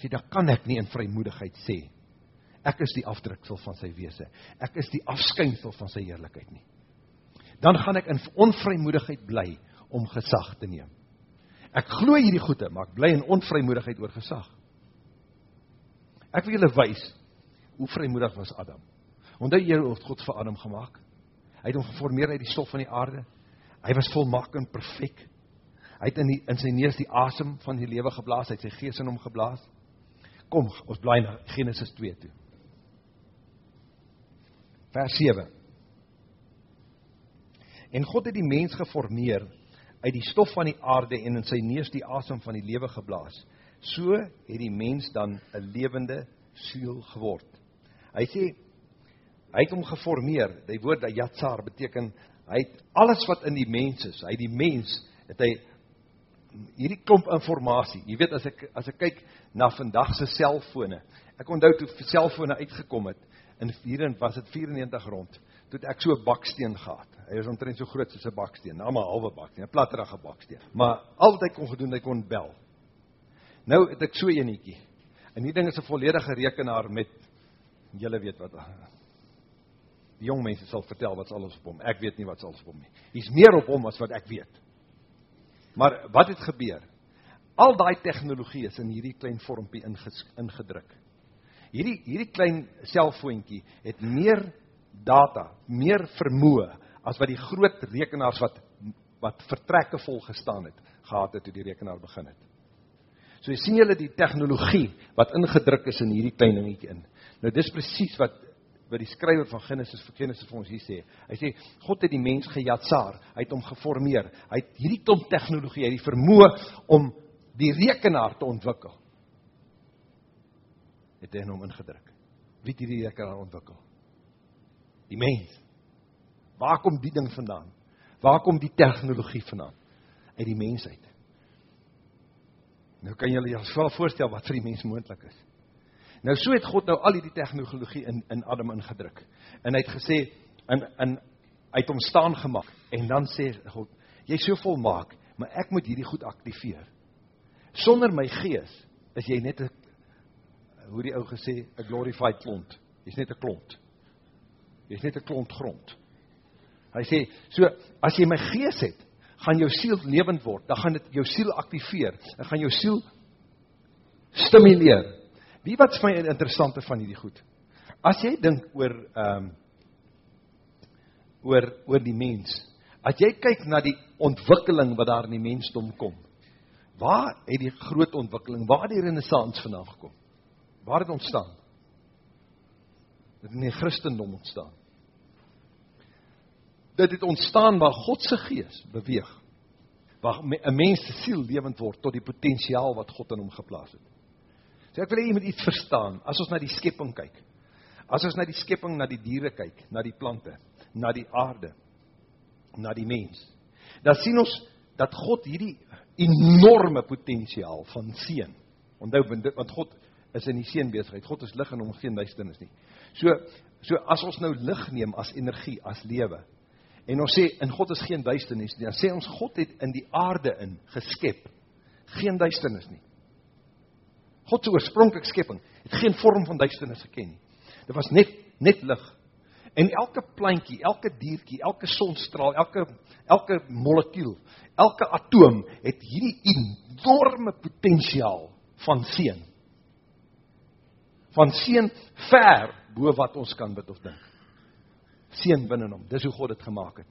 sê dan kan ek nie in vrymoedigheid sê ek is die afdruksel van sy wese. Ek is die afskynsel van sy heerlikheid nie. Dan gaan ek in onvrymoedigheid bly om gesag te neem. Ek glo hierdie goeie, maar ek bly in onvrymoedigheid oor gesag. Ek wil julle wys hoe vrymoedig was Adam. Onthou jy het God vir Adam gemaak? Hy het hom geformeer uit die stof van die aarde. Hy was volmaak en perfek. Hy het in die, in sy neus die asem van die lewe geblaas, hy het sy gees in hom geblaas. Kom, ons blaai na Genesis 2 toe. Vers 7. En God het die mens geformeer uit die stof van die aarde en in sy neus die asem van die lewe geblaas. So het die mens dan 'n lewende siel geword. Hy sê hy het hom geformeer. Die woord yatsar beteken hy het alles wat in die mens is. Hy die mens het hy hierdie klomp inligting. Jy weet as ek as ek kyk na vandag se selfone. Ek onthou toe selfone uitgekom het in 94 was dit 94 rond. Toe ek so 'n baksteen gehad. Hy was omtrent so groot soos 'n baksteen, nou maar 'n halwe baksteen, 'n platterige baksteen. Maar al wat hy kon gedoen, hy kon bel. Nou het ek so eenetjie. En hierdie ding is 'n volledige rekenaar met julle weet wat. Die jong mense sal vertel wat alles op hom. Ek weet nie wat alles op hom nie. Hier's meer op hom as wat ek weet. Maar wat het gebeur? Al daai tegnologie is in hierdie klein vormpie ingedruk. Hierdie hierdie klein selfoontjie het meer data, meer vermoë as wat die groot rekenaars wat wat vertrekke vol gestaan het gehad het toe die rekenaar begin het. So sien julle die tegnologie wat ingedruk is in hierdie klein dingetjie in. Nou dis presies wat wat die skrywer van Genesis vir Genesis vir ons hier sê. Hy sê God het die mens gejatsaar, hy het hom geformeer. Hy het hierdie klomp tegnologie, hy het die vermoë om die rekenaar te ontwikkel. Het hy in hom ingedruk. Wie het hierdie rekenaar ontwikkel? Die mens. Waar kom die ding vandaan? Waar kom die tegnologie vandaan? Uit die mensheid. Nou kan julle jouself voorstel wat vir die mens moontlik is. Nou so het God nou al hierdie tegnologie in in Adam ingedruk. En hy het gesê in in uit hom staan gemaak en dan sê God, jy's so volmaak, maar ek moet hierdie goed aktiveer. Sonder my gees is jy net 'n hoe die ou gesê 'n glorified klont. Jy's net 'n klont. Jy's net 'n klont grond. Hy sê, so as jy my gees het, gaan jou siel lewend word, dan gaan dit jou siel aktiveer, dan gaan jou siel stimuleer. Wie wat is my interessante van hierdie goed? As jy dink oor ehm um, oor oor die mens, As jy kyk na die ontwikkeling wat daar in die mensdom kom, waar het die groot ontwikkeling, waar die renaissance vandaan gekom? Waar het ontstaan? Dit in die Christendom ontstaan. Dit het ontstaan waar God se gees beweeg. Waar 'n mens se siel lewend word tot die potensiaal wat God in hom geplaas het. So ek wil hê jy moet iets verstaan as ons na die skepping kyk. As ons na die skepping, na die diere kyk, na die plante, na die aarde, na die mens, dan sien ons dat God hierdie enorme potensiaal van seën. Onthou want God is in die seën besigheid. God is lig en hom geen duisternis nie. So so as ons nou lig neem as energie, as lewe. En ons sê in God is geen duisternis nie. Dan sê ons God het in die aarde in geskep geen duisternis nie. God se oorspronklike skepping het geen vorm van duisternis geken nie. Dit was net net lig. En elke plantjie, elke diertjie, elke sonstraal, elke elke molekuul, elke atoom het hierdie enorme potensiaal van seën. Van seën ver bo wat ons kan bid of dink. Seën binne hom. Dis hoe God dit gemaak het.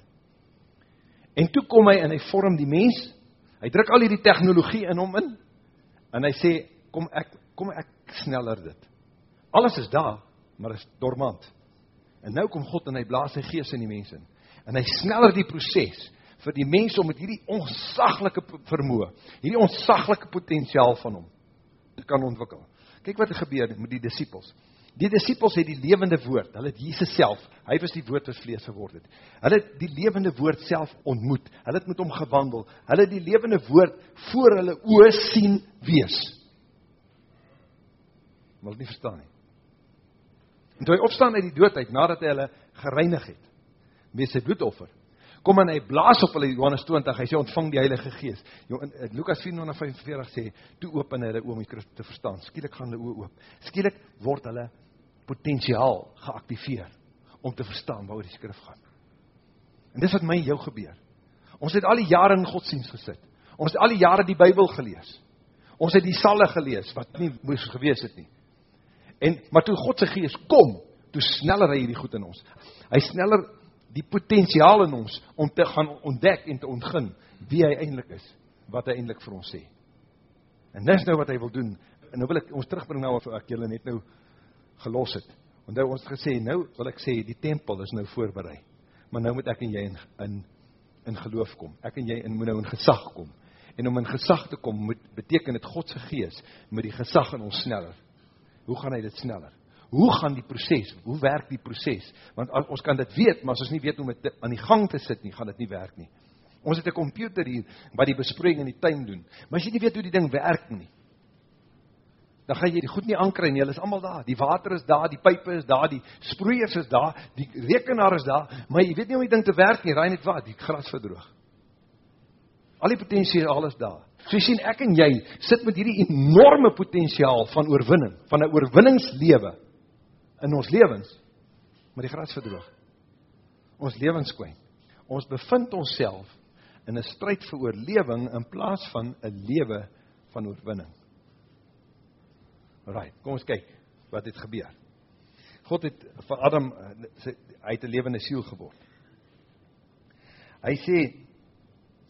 En toe kom hy en hy vorm die mens. Hy druk al hierdie tegnologie in hom in. En hy sê, kom ek kom ek sneller dit. Alles is daar, maar is dormant. En nou kom God en hy blaas sy gees in die mens in. En hy sneller die proses vir die mens om met hierdie onsaglike vermoë, hierdie onsaglike potensiaal van hom te kan ontwikkel. Kyk wat het gebeur met die disippels. Die disippels het die lewende woord, hulle het Jesus self, hy was die woord wat vlees geword het. Hulle het die lewende woord self ontmoet. Hulle het met hom gewandel. Hulle het die lewende woord voor hulle oë sien wees. Wil nie verstaan nie. En toe hy opstaan uit die dood uit nadat hy hulle gereinig het met sy bloedoffer, kom en hy blaas op hulle Johannes 20, hy sê ontvang die Heilige Gees. Lukas 4:45 sê toe open hulle oë om die skrif te verstaan. Skielik gaan hulle oë oop. Skielik word hulle potensiaal geaktiveer om te verstaan waaroor die skrif gaan. En dis wat my en jou gebeur. Ons het al die jare in godsdienst gesit. Ons het al die jare die Bybel gelees. Ons het die salle gelees wat nie moes gewees het nie. En maar toe God se gees kom, toe sneller hy hierdie goed in ons. Hy sneller die potensiaal in ons om te gaan ontdek en te ontgin wie hy eintlik is, wat hy eintlik vir ons sê. En dis nou wat hy wil doen. En nou wil ek ons terugbring nou of ek julle net nou gelos het. Onthou ons het gesê nou wil ek sê die tempel is nou voorberei. Maar nou moet ek en jy in in in geloof kom. Ek en jy in moet nou in gesag kom. En om in gesag te kom moet beteken dit God se gees met die gesag in ons sneller hoe gaan hy dit sneller? Hoe gaan die proses? Hoe werk die proses? Want ons kan dit weet, maar as ons nie weet om dit aan die gang te sit nie, gaan dit nie werk nie. Ons het 'n komputer hier wat die besproeiing in die tuin doen. Maar as jy nie weet hoe die ding werk nie, dan gaan jy dit goed nie aankry nie. Hulle is almal daar. Die water is daar, die pype is daar, die sproeiers is daar, die rekenaar is daar, maar jy weet nie hoe die ding te werk nie. Raai net wat, die gras verdroog. Al die potensiaal is daar. So jy sien ek en jy sit met hierdie enorme potensiaal van oorwinning, van 'n oorwinningslewe in ons lewens, maar die gras verdroog. Ons lewens kwyn. Ons bevind onsself in 'n stryd vir oorlewing in plaas van 'n lewe van oorwinning. Right, kom ons kyk wat het gebeur. God het vir Adam sy uit 'n lewende siel geword. Hy sê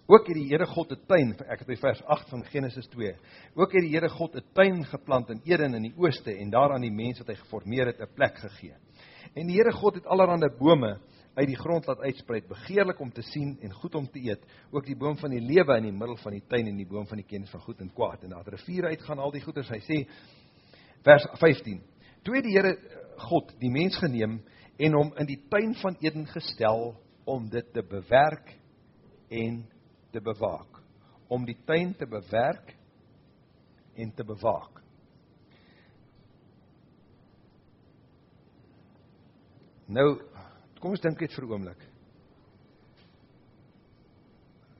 Ook het die Here God 'n tuin, ek het by vers 8 van Genesis 2. Ook het die Here God 'n tuin geplant in Eden in die ooste en daar aan die mens wat hy geformeer het 'n plek gegee. En die Here God het allerlei bome uit die grond laat uitsprei, begeerlik om te sien en goed om te eet, ook die boom van die lewe in die middel van die tuin en die boom van die kennis van goed en kwaad. En daar riviere uitgaan al die goeders. Hy sê vers 15. Toe het die Here God die mens geneem en hom in die tuin van Eden gestel om dit te bewerk en te bewaak, om die tuin te bewerk en te bewaak. Nou, kom ons dink net vir 'n oomblik.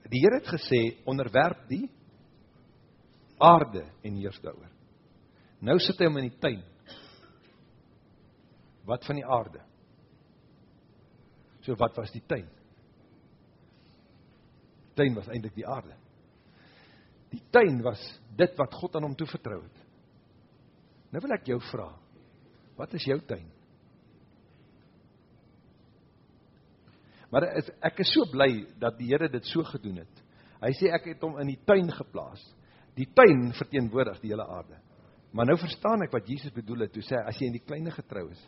Die Here het gesê onderwerp die aarde en heers daaroor. Nou sit hy hom in die tuin. Wat van die aarde? So wat was die tuin? tuin was eintlik die aarde. Die tuin was dit wat God aan hom toevertrou het. Nou wil ek jou vra, wat is jou tuin? Maar is, ek is so bly dat die Here dit so gedoen het. Hy sê ek het hom in die tuin geplaas. Die tuin verteenwoordig die hele aarde. Maar nou verstaan ek wat Jesus bedoel het toe sê as jy in die kleine getrou is,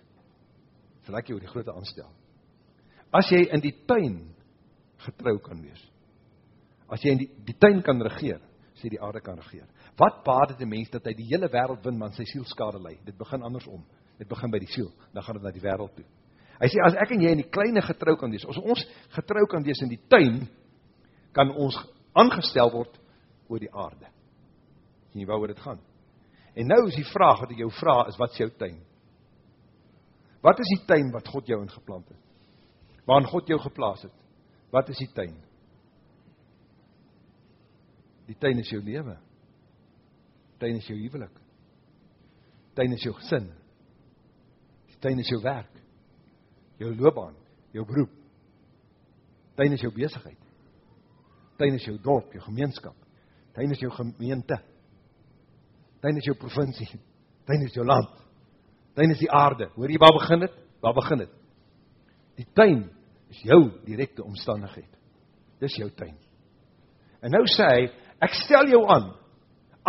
sal ek jou oor die groote aanstel. As jy in die tuin getrou kan wees. As jy in die die tuin kan regeer, sê die aarde kan regeer. Wat baat dit 'n mens dat hy die hele wêreld win maar sy siel skade ly? Dit begin andersom. Dit begin by die siel, dan gaan dit na die wêreld toe. Hy sê as ek en jy in die kleine getrou kan wees, as ons getrou kan wees in die tuin, kan ons aangestel word oor die aarde. Jy waaroor dit gaan? En nou is die vraag wat ek jou vra is wat is jou tuin? Wat is die tuin wat God jou ingeplant het? Waarin God jou geplaas het? Wat is die tuin? Die tuin is jou lewe. Tuin is jou huwelik. Tuin is jou gesin. Die tuin is jou werk. Jou loopbaan, jou beroep. Tuin is jou besigheid. Tuin is jou dorp, jou gemeenskap. Tuin is jou gemeente. Tuin is jou provinsie. Tuin is jou land. Tuin is die aarde. Hoor jy waar begin dit? Waar begin dit? Die tuin is jou direkte omstandigheid. Dis jou tuin. En nou sê hy, ek stel jou aan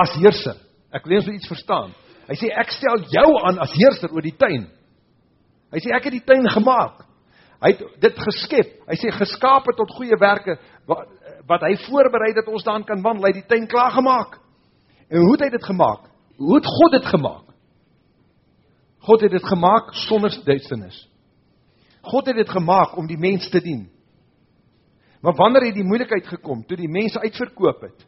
as heerser. Ek wil net iets verstaan. Hy sê ek stel jou aan as heerser oor die tuin. Hy sê ek het die tuin gemaak. Hy het dit geskep. Hy sê geskape tot goeie werke wat wat hy voorberei dat ons daarin kan wandel. Hy het die tuin klaar gemaak. En hoe het hy dit gemaak? Hoe het God dit gemaak? God het dit gemaak sonder duisternis. God het dit gemaak om die mens te dien. Maar wanneer het die moeilikheid gekom toe die mense uitverkoop het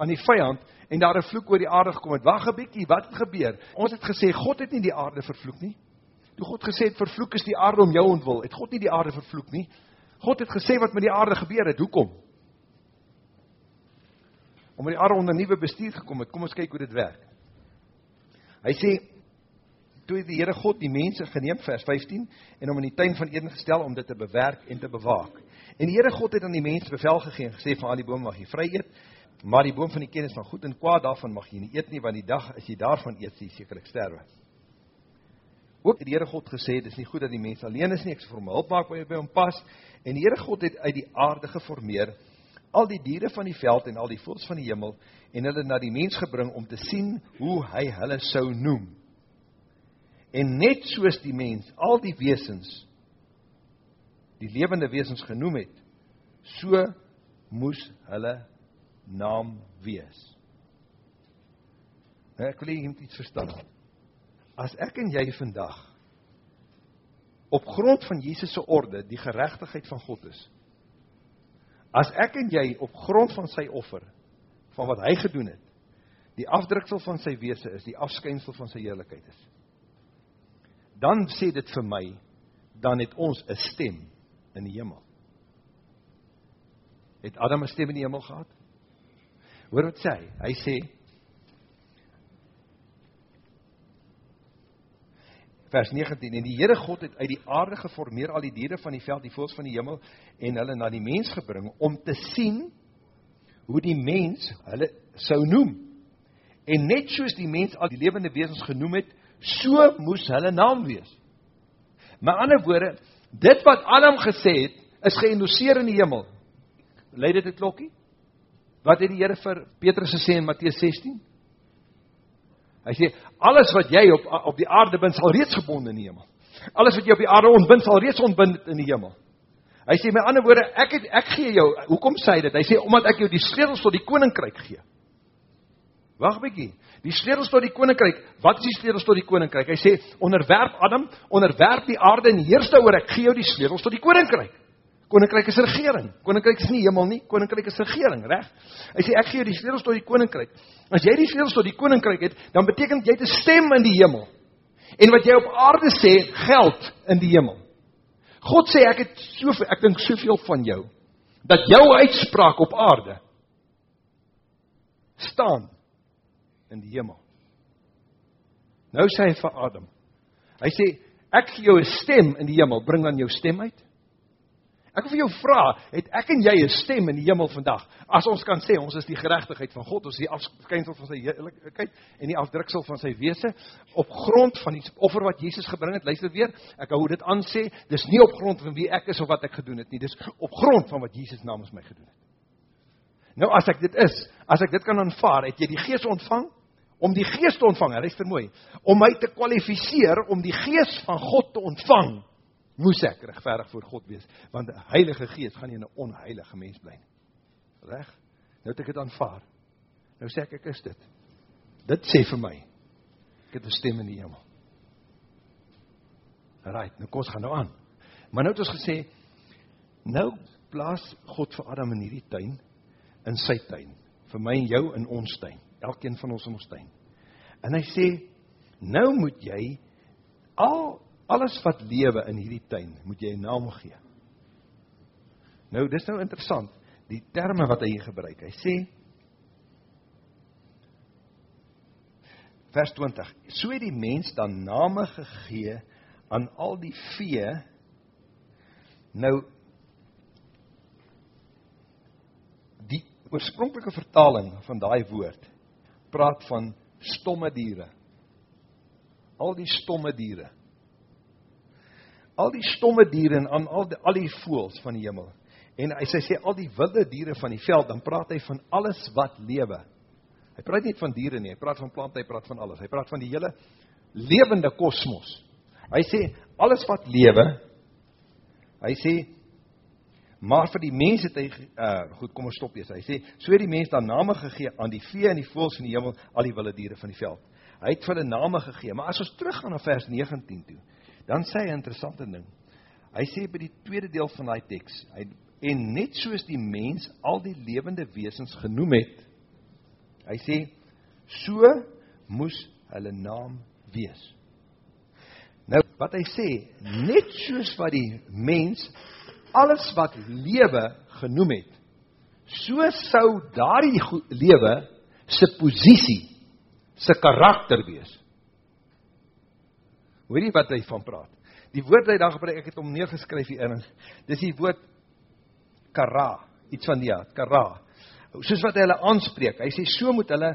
aan die vyand en daar 'n vloek oor die aarde gekom het? Wag 'n bietjie, wat het gebeur? Ons het gesê God het nie die aarde vervloek nie. Toe God gesê het vervloek is die aarde om jou ontwil, het God nie die aarde vervloek nie. God het gesê wat met die aarde gebeur het. Hoekom? Omdat die aarde onder nuwe bestuur gekom het. Kom ons kyk hoe dit werk. Hy sê toe die Here God die mense geneem vers 15 en hom in die tuin van Eden gestel om dit te bewerk en te bewaak. En die Here God het aan die mense bevel gegee en gesê van al die bome mag jy vry eet, maar die boom van die kennis van goed en kwaad daarvan mag jy nie eet nie want die dag as jy daarvan eet, jy sekerlik sterwe. Ook het die Here God gesê, dis nie goed dat die mens alleen is nie, ek sal vir hom hulp maak wanneer by hom pas. En die Here God het uit die aarde geformeer al die diere van die veld en al die voëls van die hemel en hulle na die mens gebring om te sien hoe hy hulle sou noem. En net soos die mens al die wesens die lewende wesens genoem het, so moes hulle naam wees. Nou, ek wil hê jy moet iets verstaan. As ek en jy vandag op grond van Jesus se orde die geregtigheid van God is. As ek en jy op grond van sy offer van wat hy gedoen het, die afdruksel van sy wese is, die afskynsel van sy heerlikheid is. Dan sê dit vir my, dan het ons 'n stem in die hemel. Het Adam 'n stem in die hemel gehad? Hoor wat sê hy? Hy sê vers 19 en die Here God het uit die aarde geformeer al die diere van die veld, die voëls van die hemel en hulle na die mens gebring om te sien hoe die mens hulle sou noem. En net soos die mens al die lewende wesens genoem het, so moes hulle naam wees. Met ander woorde, dit wat Adam gesê het, is geëndoseer in die hemel. Lei dit 'n klokkie? Wat het die Here vir Petrus gesê in Matteus 16? Hy sê alles wat jy op op die aarde bind sal reeds gebonde in die hemel. Alles wat jy op die aarde ontbind sal reeds ontbind in die hemel. Hy sê met ander woorde, ek het ek gee jou, hoekom sê hy dit? Hy sê omdat ek jou die sleutels tot die koninkryk gee. Wag 'n bietjie. Die sleutels tot die koninkryk. Wat is die sleutels tot die koninkryk? Hy sê onderwerp Adam, onderwerp die aarde en heers daaroor. Ek gee jou die sleutels tot die koninkryk. Koninkryk is regering. Koninkryk is nie hemel nie. Koninkryk is regering, reg? Hy sê ek gee jou die sleutels tot die koninkryk. As jy die sleutels tot die koninkryk het, dan beteken dit jy het 'n stem in die hemel. En wat jy op aarde sê, geld in die hemel. God sê ek het soveel, ek dink soveel van jou dat jou uitspraak op aarde staan in die hemel. Nou sê hy vir Adam. Hy sê ek gee jou 'n stem in die hemel, bring dan jou stem uit. Ek wil vir jou vra, het ek en jy 'n stem in die hemel vandag? As ons kan sê ons is die geregtigheid van God, ons is die afskynsel van sy heiligheid en die afdruksel van sy wese op grond van die offer wat Jesus gebring het. Luister weer, ek hou dit aan sê, dis nie op grond van wie ek is of wat ek gedoen het nie, dis op grond van wat Jesus namens my gedoen het. Nou as ek dit is, as ek dit kan aanvaar, het jy die Gees ontvang om die Gees te ontvang. Luister mooi, om my te kwalifiseer om die Gees van God te ontvang moes ek regverdig voor God wees, want die Heilige Gees gaan nie in 'n onheilige mens bly nie. Reg? Nou het ek dit aanvaar. Nou sê ek ek is dit. Dit sê vir my ek het 'n stem in die hemel. Right, nou kos gaan nou aan. Maar nou het ons gesê nou plaas God vir Adam in hierdie tuin in sy tuin, vir my en jou in ons tuin, elkeen van ons in ons tuin. En hy sê nou moet jy al alles wat lewe in hierdie tuin, moet jy 'n naam gee. Nou, dis nou interessant, die terme wat hy hier gebruik. Hy sê vers 20: "So het die mens dan name gegee aan al die vee." Nou die oorspronklike vertaling van daai woord praat van stomme diere. Al die stomme diere al die stomme diere en aan al die, al die voëls van die hemel. En hy sê, al die wilde diere van die veld, dan praat hy van alles wat lewe. Hy praat nie van diere nie, hy praat van plante, hy praat van alles. Hy praat van die hele lewende kosmos. Hy sê alles wat lewe. Hy sê maar vir die mense het hy uh goed, kom ons stop eers. Hy sê so het die mense dan name gegee aan die vee en die voëls in die hemel, al die wilde diere van die veld. Hy het vir hulle name gegee. Maar as ons teruggaan na vers 19 toe, dan sê hy 'n interessante ding. Hy sê by die tweede deel van daai teks, hy en net soos die mens al die lewende wesens genoem het, hy sê so moes hulle naam wees. Nou wat hy sê, net soos wat die mens alles wat lewe genoem het, so sou daardie lewe se posisie, se karakter wees. Hoor jy wat hy van praat? Die woord wat hy dan gebruik, ek het hom neergeskryf hier in. Dis die woord kara, iets van die ja, kara. Soos wat hy hulle aanspreek. Hy sê so moet hulle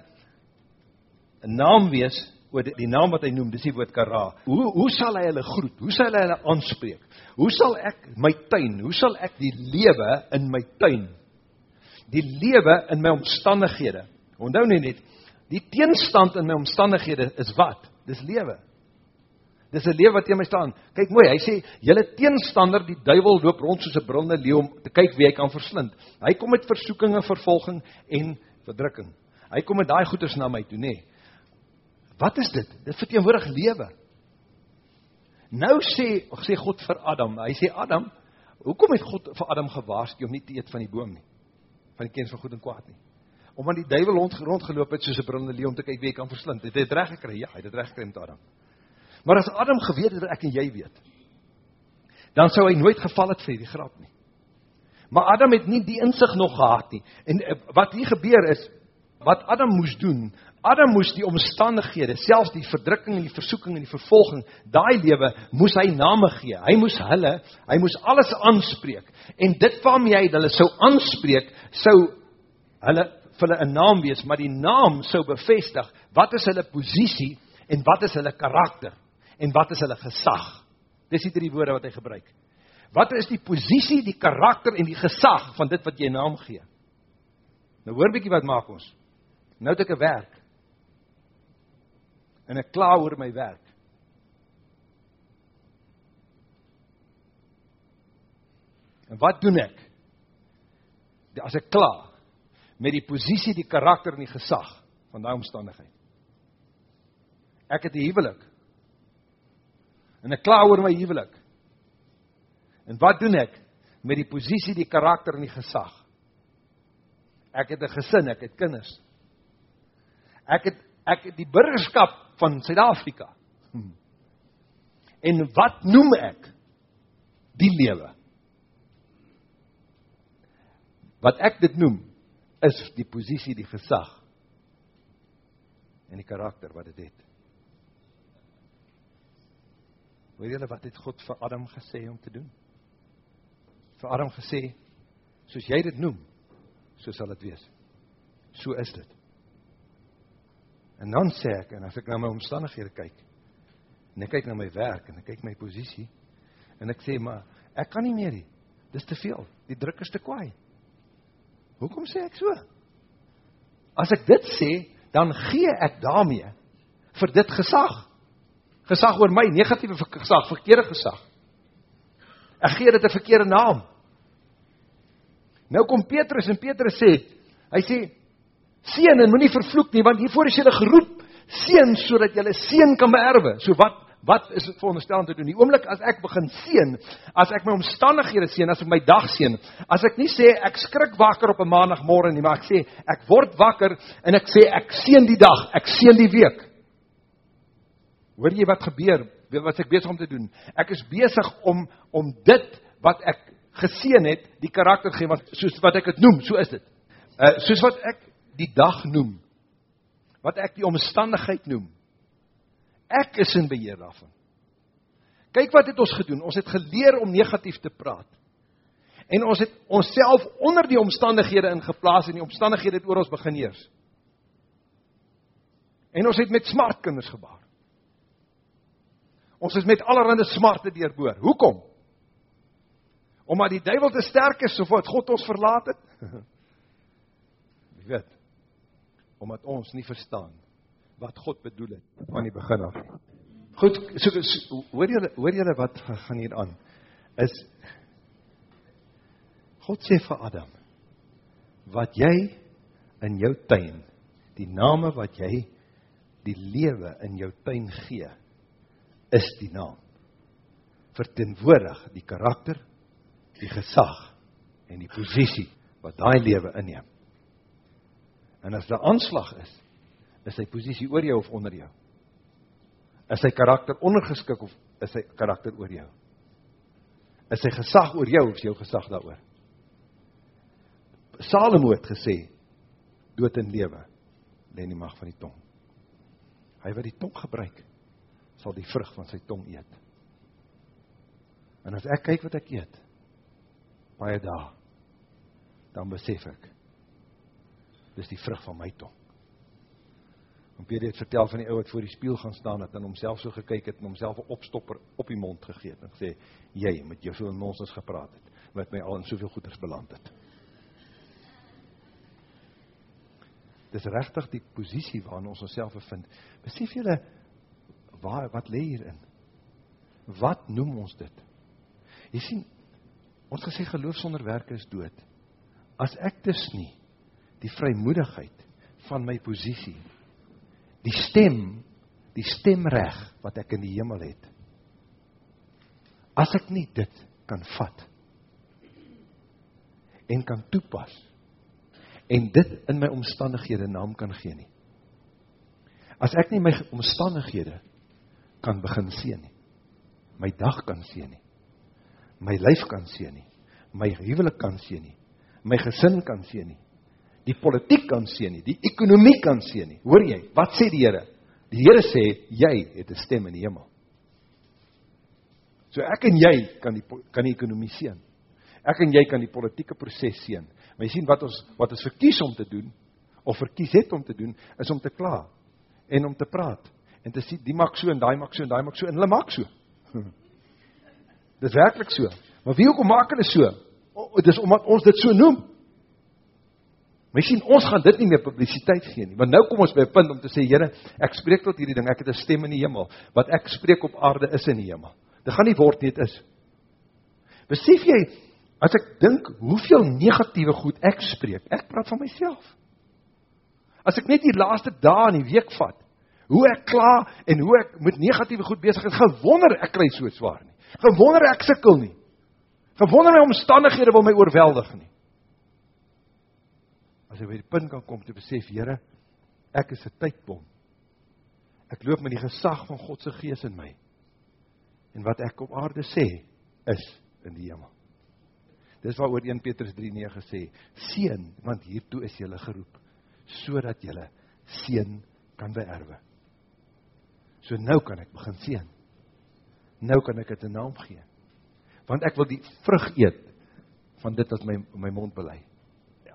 'n naam wees oor die, die naam wat hy noem, dis die woord kara. Hoe hoe sal hy hulle groet? Hoe sal hy hulle aanspreek? Hoe sal ek my tuin, hoe sal ek die lewe in my tuin? Die lewe in my omstandighede. Onthou net, die teenstand in my omstandighede is wat? Dis lewe. Dis 'n lewe wat teen my staan. Kyk mooi, hy sê julle teenstander, die duiwel loop rond soos 'n brullende leeu om te kyk wie hy kan verslind. Hy kom met versoekinge, vervolging en verdrukking. Hy kom met daai goeters na my toe, nê. Nee. Wat is dit? Dit verteenwoordig lewe. Nou sê sê God vir Adam, hy sê Adam, hoekom het God vir Adam gewaarsku om nie te eet van die boom nie? Van die kennis van goed en kwaad nie. Omdat die duiwel rond rondgeloop het soos 'n brullende leeu om te kyk wie hy kan verslind. Het hy dit reg gekry? Ja, hy het dit reg gekry met Adam. Maar as Adam geweet het wat ek en jy weet, dan sou hy nooit geval het vir die grap nie. Maar Adam het nie die insig nog gehad nie. En eh, wat hier gebeur is wat Adam moes doen, Adam moes die omstandighede, selfs die verdrukking en die versoeking en die vervolging, daai lewe moes hy name gee. Hy moes hulle, hy moes alles aanspreek. En dit waarmee hy hulle sou aanspreek, sou hulle vir hulle 'n naam wees, maar die naam sou bevestig wat is hulle posisie en wat is hulle karakter en wat is hulle gesag? Dis die drie woorde wat hy gebruik. Wat is die posisie, die karakter en die gesag van dit wat jy naam gee? Nou hoor bietjie wat maak ons. Nou het ek 'n werk. En ek kla oor my werk. En wat doen ek? As ek kla met die posisie, die karakter en die gesag van daai omstandigheid. Ek het 'n huwelik en ek kla oor my huwelik. En wat doen ek met die posisie, die karakter en die gesag? Ek het 'n gesin, ek het kinders. Ek het ek het die burgerskap van Suid-Afrika. En wat noem ek die lewe? Wat ek dit noem is die posisie, die gesag en die karakter wat dit het. het. Weet julle wat het God vir Adam gesê om te doen? vir Adam gesê, soos jy dit noem, so sal dit wees. So is dit. En dan sê ek, en as ek na my omstandighede kyk, en ek kyk na my werk, en ek kyk my posisie, en ek sê, maar ek kan nie meer nie, dit is te veel, die druk is te kwaai. Hoekom sê ek so? As ek dit sê, dan gee ek daarmee vir dit gesag. Gesag oor my, negatieve gesag, verkeerde gesag. Ek gee dit 'n verkeerde naam. Nou kom Petrus en Petrus sê, hy sê seën en moenie vervloek nie want hiervoor is jy geroep seën sodat jy seën kan beerwe. So wat wat is dit veronderstel om te doen? Die oomblik as ek begin seën, as ek my omstandighede seën, as ek my dag seën, as ek nie sê ek skrik wakker op 'n maandagmôre nie, maar ek sê ek word wakker en ek sê ek seën die dag, ek seën die week. Hoor jy wat gebeur? Wat ek besig om te doen? Ek is besig om om dit wat ek geseën het, die karakter gee want soos wat ek dit noem, so is dit. Uh soos wat ek die dag noem, wat ek die omstandigheid noem. Ek is in beheer daarvan. Kyk wat het ons gedoen? Ons het geleer om negatief te praat. En ons het onsself onder die omstandighede ingeplaas en die omstandighede het oor ons begin heers. En ons het met smart kinders gebaar. Ons is met allerlei smarte deurboor. Hoekom? Omdat die duiwel te sterk is of wat God ons verlaat het? [laughs] Wie weet? Omdat ons nie verstaan wat God bedoel het aan die begin af. Goed, so, so hoor julle hoor julle wat gaan hier aan? Is God sê vir Adam wat jy in jou tuin die name wat jy die lewe in jou tuin gee is die naam verteenwoordig die karakter die gesag en die posisie wat daai lewe inneem. En as daar aanslag is, is sy posisie oor jou of onder jou? Is sy karakter ondergeskik of is sy karakter oor jou? Is sy gesag oor jou of is jou gesag daaroor? Salomo het gesê dood en lewe lê in die mag van die tong. Hy wat die tong gebruik, sal die vrug van sy tong eet. En as ek kyk wat ek eet, baie dae dan besef ek dis die vrug van my tong. En Peter het vertel van die ou wat voor die spieël gaan staan het en homself so gekyk het en homself 'n opstopper op die mond gegee het en gesê jy met jou veel nonsens gepraat het wat my al in soveel goeders beland het. Dis regtig die posisie waarin ons onsself bevind. Besef julle waar wat lê hierin? Wat noem ons dit? Jy sien Ons gesê geloof sonder werke is dood. As ek dus nie die vrymoedigheid van my posisie, die stem, die stemreg wat ek in die hemel het, as ek nie dit kan vat en kan toepas en dit in my omstandighede naam kan gee nie. As ek nie my omstandighede kan begin sien nie, my dag kan sien nie, my lyf kan sien nie, my huwelik kan sien nie, my gesin kan sien nie, die politiek kan sien nie, die ekonomie kan sien nie. Hoor jy, wat sê die Here? Die Here sê jy het 'n stem in die hemel. So ek en jy kan die kan die ekonomie sien. Ek en jy kan die politieke proses sien. Maar jy sien wat ons wat ons verkies om te doen of verkies het om te doen is om te kla en om te praat en te sê die maak so en daai maak so en daai maak so en hulle maak so. [laughs] Dit is werklik so. Maar wie hoekom maak hulle so? Dit is omdat ons dit so noem. Maar sien, ons gaan dit nie meer publisiteit gee nie. Want nou kom ons by 'n punt om te sê, Here, ek spreek tot hierdie ding. Ek het 'n stem in die hemel. Wat ek spreek op aarde is in die hemel. Dit gaan nie word nie, dit is. Besef jy as ek dink hoeveel negatiewe goed ek spreek? Ek praat van myself. As ek net die laaste dae in die week vat, hoe ek kla en hoe ek met negatiewe goed besig is, gewonder ek kry so swaar nie. Gewonder ek sukkel nie. Gewonder my omstandighede wil my oorweldig nie. As jy by die punt kan kom te besef, Here, ek is 'n tydbom. Ek loop met die gesag van God se gees in my. En wat ek op aarde sê, is in die hemel. Dis waaroor 1 Petrus 3:9 sê: Seën, want hiertoe is jy geroep, sodat jy seën kan beerwe. So nou kan ek begin seën nou kan ek dit 'n naam gee. Want ek wil die vrug eet van dit wat my, my mond belei.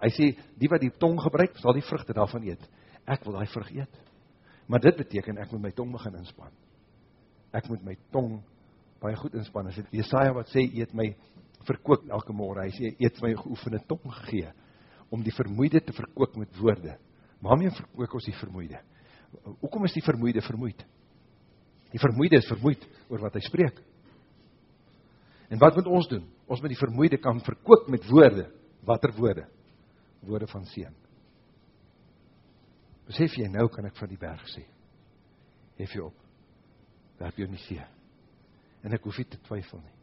Hy sê, die wat die tong gebruik, sal die vruchte daarvan eet. Ek wil die vrucht eet. Maar dit beteken, ek moet my tong begin inspan. Ek moet my tong baie goed inspan. As het Jesaja wat sê, eet my verkook elke morgen. Hy sê, eet my geoefende tong gegee, om die vermoeide te verkook met woorde. Waarmee verkook ons die vermoeide? Hoekom is die vermoeide vermoeid? Die vermoeide is vermoeid oor wat hy spreek. En wat moet ons doen? Ons moet die vermoeide kan verkoop met woorde. Wat er woorde? Woorde van seen. Besef jy, nou kan ek van die berg sê. Hef jy op. Werp jy nie see. En ek hoef nie te twyfel nie.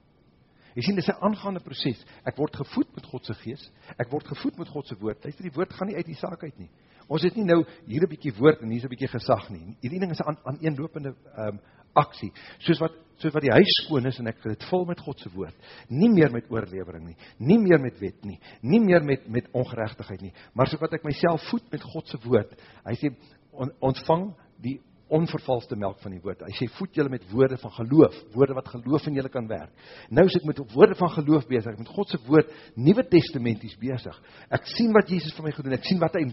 Jy sien, dit is een aangaande proces. Ek word gevoed met Godse geest. Ek word gevoed met Godse woord. Luister, die woord gaan nie uit die saak uit nie. Ons het nie nou hier een bykie woord en hier een bykie gesag nie. Hierdie ding is aan een lopende um, aksie. Soos wat, soos wat die huis skoon is en ek het vol met Godse woord. Nie meer met oorlevering nie. Nie meer met wet nie. Nie meer met, met ongerechtigheid nie. Maar soos wat ek myself voed met Godse woord. Hy sê, on, ontvang die onvervalste melk van die woord. Hy sê, voed julle met woorde van geloof, woorde wat geloof in julle kan werk. Nou is ek met woorde van geloof bezig, ek met Godse woord, nieuwe testamenties bezig. Ek sien wat Jezus van my gedoen, ek sien wat hy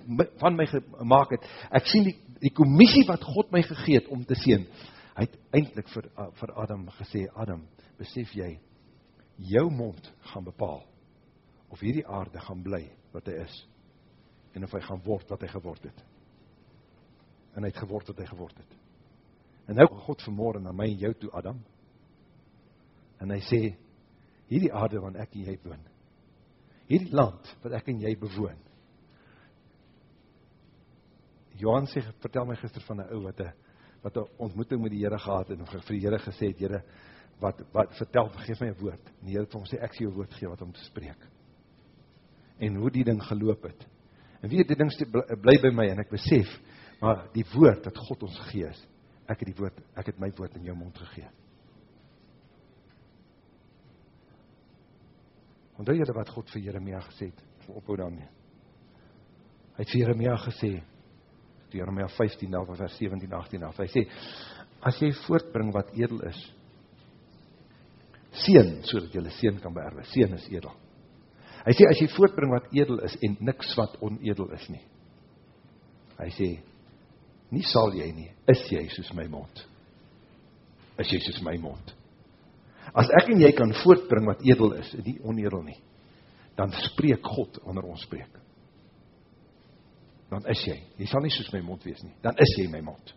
van my gemaakt het, ek sien die, die commissie wat God my gegeet om te sien. Hy het eindelijk vir, vir Adam gesê, Adam, besef jy, jou mond gaan bepaal, of hierdie aarde gaan bly wat hy is, en of hy gaan word wat hy geword het en hy het geword wat hy geword het. En nou God vanmorgen na my en jou toe, Adam, en hy sê, hierdie aarde wat ek en jy woon, hierdie land wat ek en jy bewoon, Johan sê, vertel my gister van een ou wat een wat een ontmoeting met die Heere gehad en vir die Heere gesê het, Heere, wat, wat, vertel, geef my een woord. En die Heere het vir hom sê, ek sê jou woord geef wat om te spreek. En hoe die ding geloop het. En wie die ding bly by my en ek besef, Maar die woord wat God ons gees, ek het die woord, ek het my woord in jou mond gegee. Onthou julle wat God vir Jeremia gesê het, ophou nie. Hy het vir Jeremia gesê, die Jeremia 15, vers 17, 18 af, hy sê, as jy voortbring wat edel is, seen, so dat jylle seen kan beerwe, seen is edel. Hy sê, as jy voortbring wat edel is, en niks wat onedel is nie, hy sê, nie sal jy nie, is jy soos my mond. Is jy soos my mond. As ek en jy kan voortbring wat edel is, en nie onedel nie, dan spreek God onder ons spreek. Dan is jy. Jy sal nie soos my mond wees nie. Dan is jy my mond.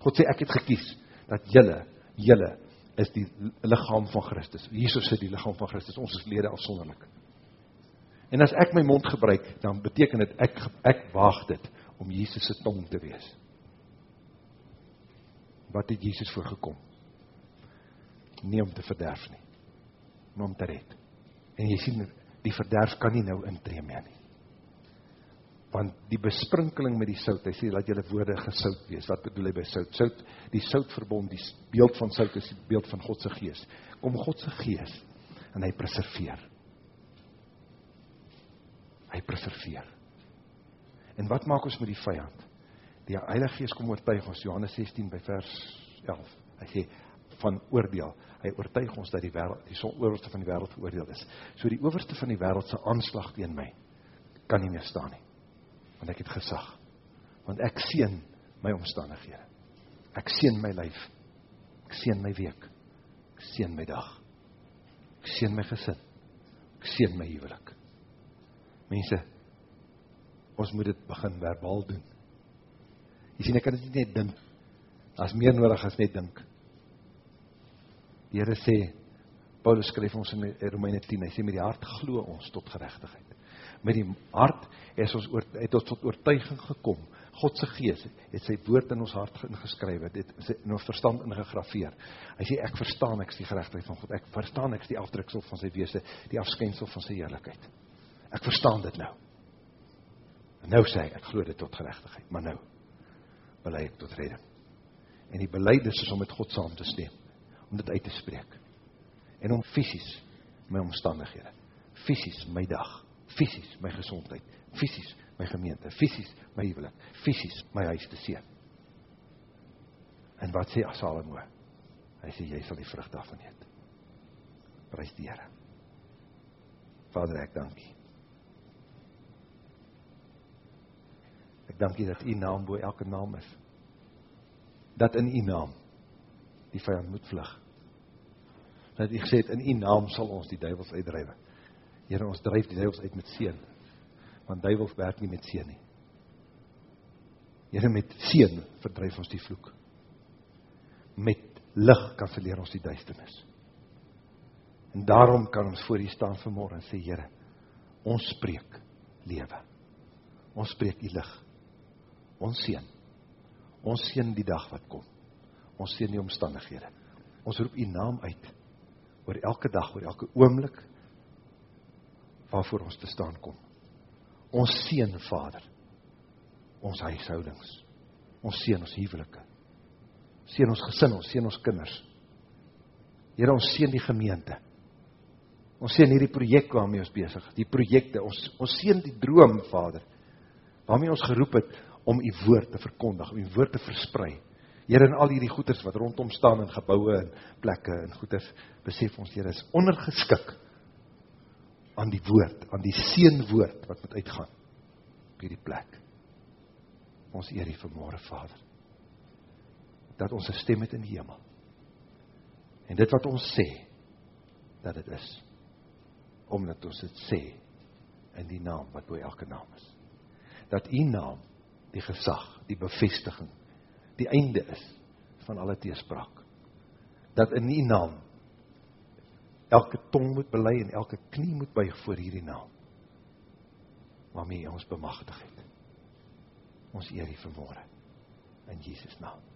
God sê, ek het gekies, dat jylle, jylle, is die lichaam van Christus. Jesus is die lichaam van Christus. Ons is lede afsonderlik. En as ek my mond gebruik, dan beteken het, ek, ek waag dit, om Jesus' tong te wees. Wat het Jesus voorgekom? Nie om te verderf nie, maar om te red. En jy sien, die verderf kan nie nou intree meer nie. Want die besprinkeling met die sout, hy sê, laat jylle woorde gesout wees. Wat bedoel hy by sout? Sout, die soutverbond, die beeld van sout is die beeld van Godse geest. Kom Godse geest, en hy preserveer. Hy preserveer. En wat maak ons met die vijand? Die Heilige Geest kom oortuig ons, Johannes 16 by vers 11, hy sê, van oordeel, hy oortuig ons dat die, wereld, die overste van die wereld geoordeel is. So die overste van die wereld sy aanslag tegen my, kan nie meer staan nie, want ek het gesag, want ek sien my omstandighede, ek sien my lyf, ek sien my week, ek sien my dag, ek sien my gesin, ek sien my huwelik. Mense, ons moet dit begin verbaal doen. Jy sien, ek kan dit net dink, as meer nodig as net dink. Die Heere sê, Paulus skryf ons in Romeine 10, hy sê, met die hart glo ons tot gerechtigheid. Met die hart is ons oor, het ons tot oortuiging gekom. Godse gees het sy woord in ons hart ingeskryf, het in ons verstand ingegrafeer. Hy sê, ek verstaan ek die gerechtigheid van God, ek verstaan ek die afdruksel van sy weese, die afskynsel van sy heerlijkheid. Ek verstaan dit nou. En nou sê ek geloof dit tot gerechtigheid, maar nou, beleid ek tot redding. En die beleidis is om met God saam te stem, om dit uit te spreek. En om fysisk my omstandighede, fysisk my dag, fysisk my gezondheid, fysisk my gemeente, fysisk my huwelik, fysisk my huis te sien. En wat sê Salomo? Hy sê, jy sal die vrucht daarvan eet. Prijs die Heere. Vader, ek dankie. Ek dankie dat u naam boe elke naam is. Dat in u naam die vijand moet vlug. Dat u gesê het, in u naam sal ons die duivels uitdrijwe. Heere, ons drijf die duivels uit met seen. Want duivels werk nie met seen nie. Heere, met seen verdrijf ons die vloek. Met licht kan verleer ons die duisternis. En daarom kan ons voor u staan vanmorgen en sê, Heere, ons spreek lewe. Ons spreek die licht. Ons sien. Ons sien die dag wat kom. Ons sien die omstandighede. Ons roep die naam uit oor elke dag, oor elke oomlik waarvoor ons te staan kom. Ons sien, Vader, ons huishoudings. Ons sien ons huwelike. Sien ons gesin, ons sien ons kinders. Here, ons sien die gemeente. Ons sien hierdie projek waarmee ons bezig is, die projekte, ons, ons sien die droom, Vader, waarmee ons geroep het, om die woord te verkondig, om die woord te verspreid. Heer, in al die goeders wat rondom staan in gebouwe en plekke en goeders, besef ons, Heer, is ondergeskik aan die woord, aan die seenwoord wat moet uitgaan op die plek. Ons eer die vanmorgen, Vader, dat ons een stem het in die hemel. En dit wat ons sê, dat het is, omdat ons het sê in die naam wat boe elke naam is. Dat die naam die gesag, die bevestiging, die einde is van alle teespraak. Dat in die naam elke tong moet belei en elke knie moet buig voor hierdie naam waarmee ons bemachtig het. Ons eer die vermoorde in Jesus naam.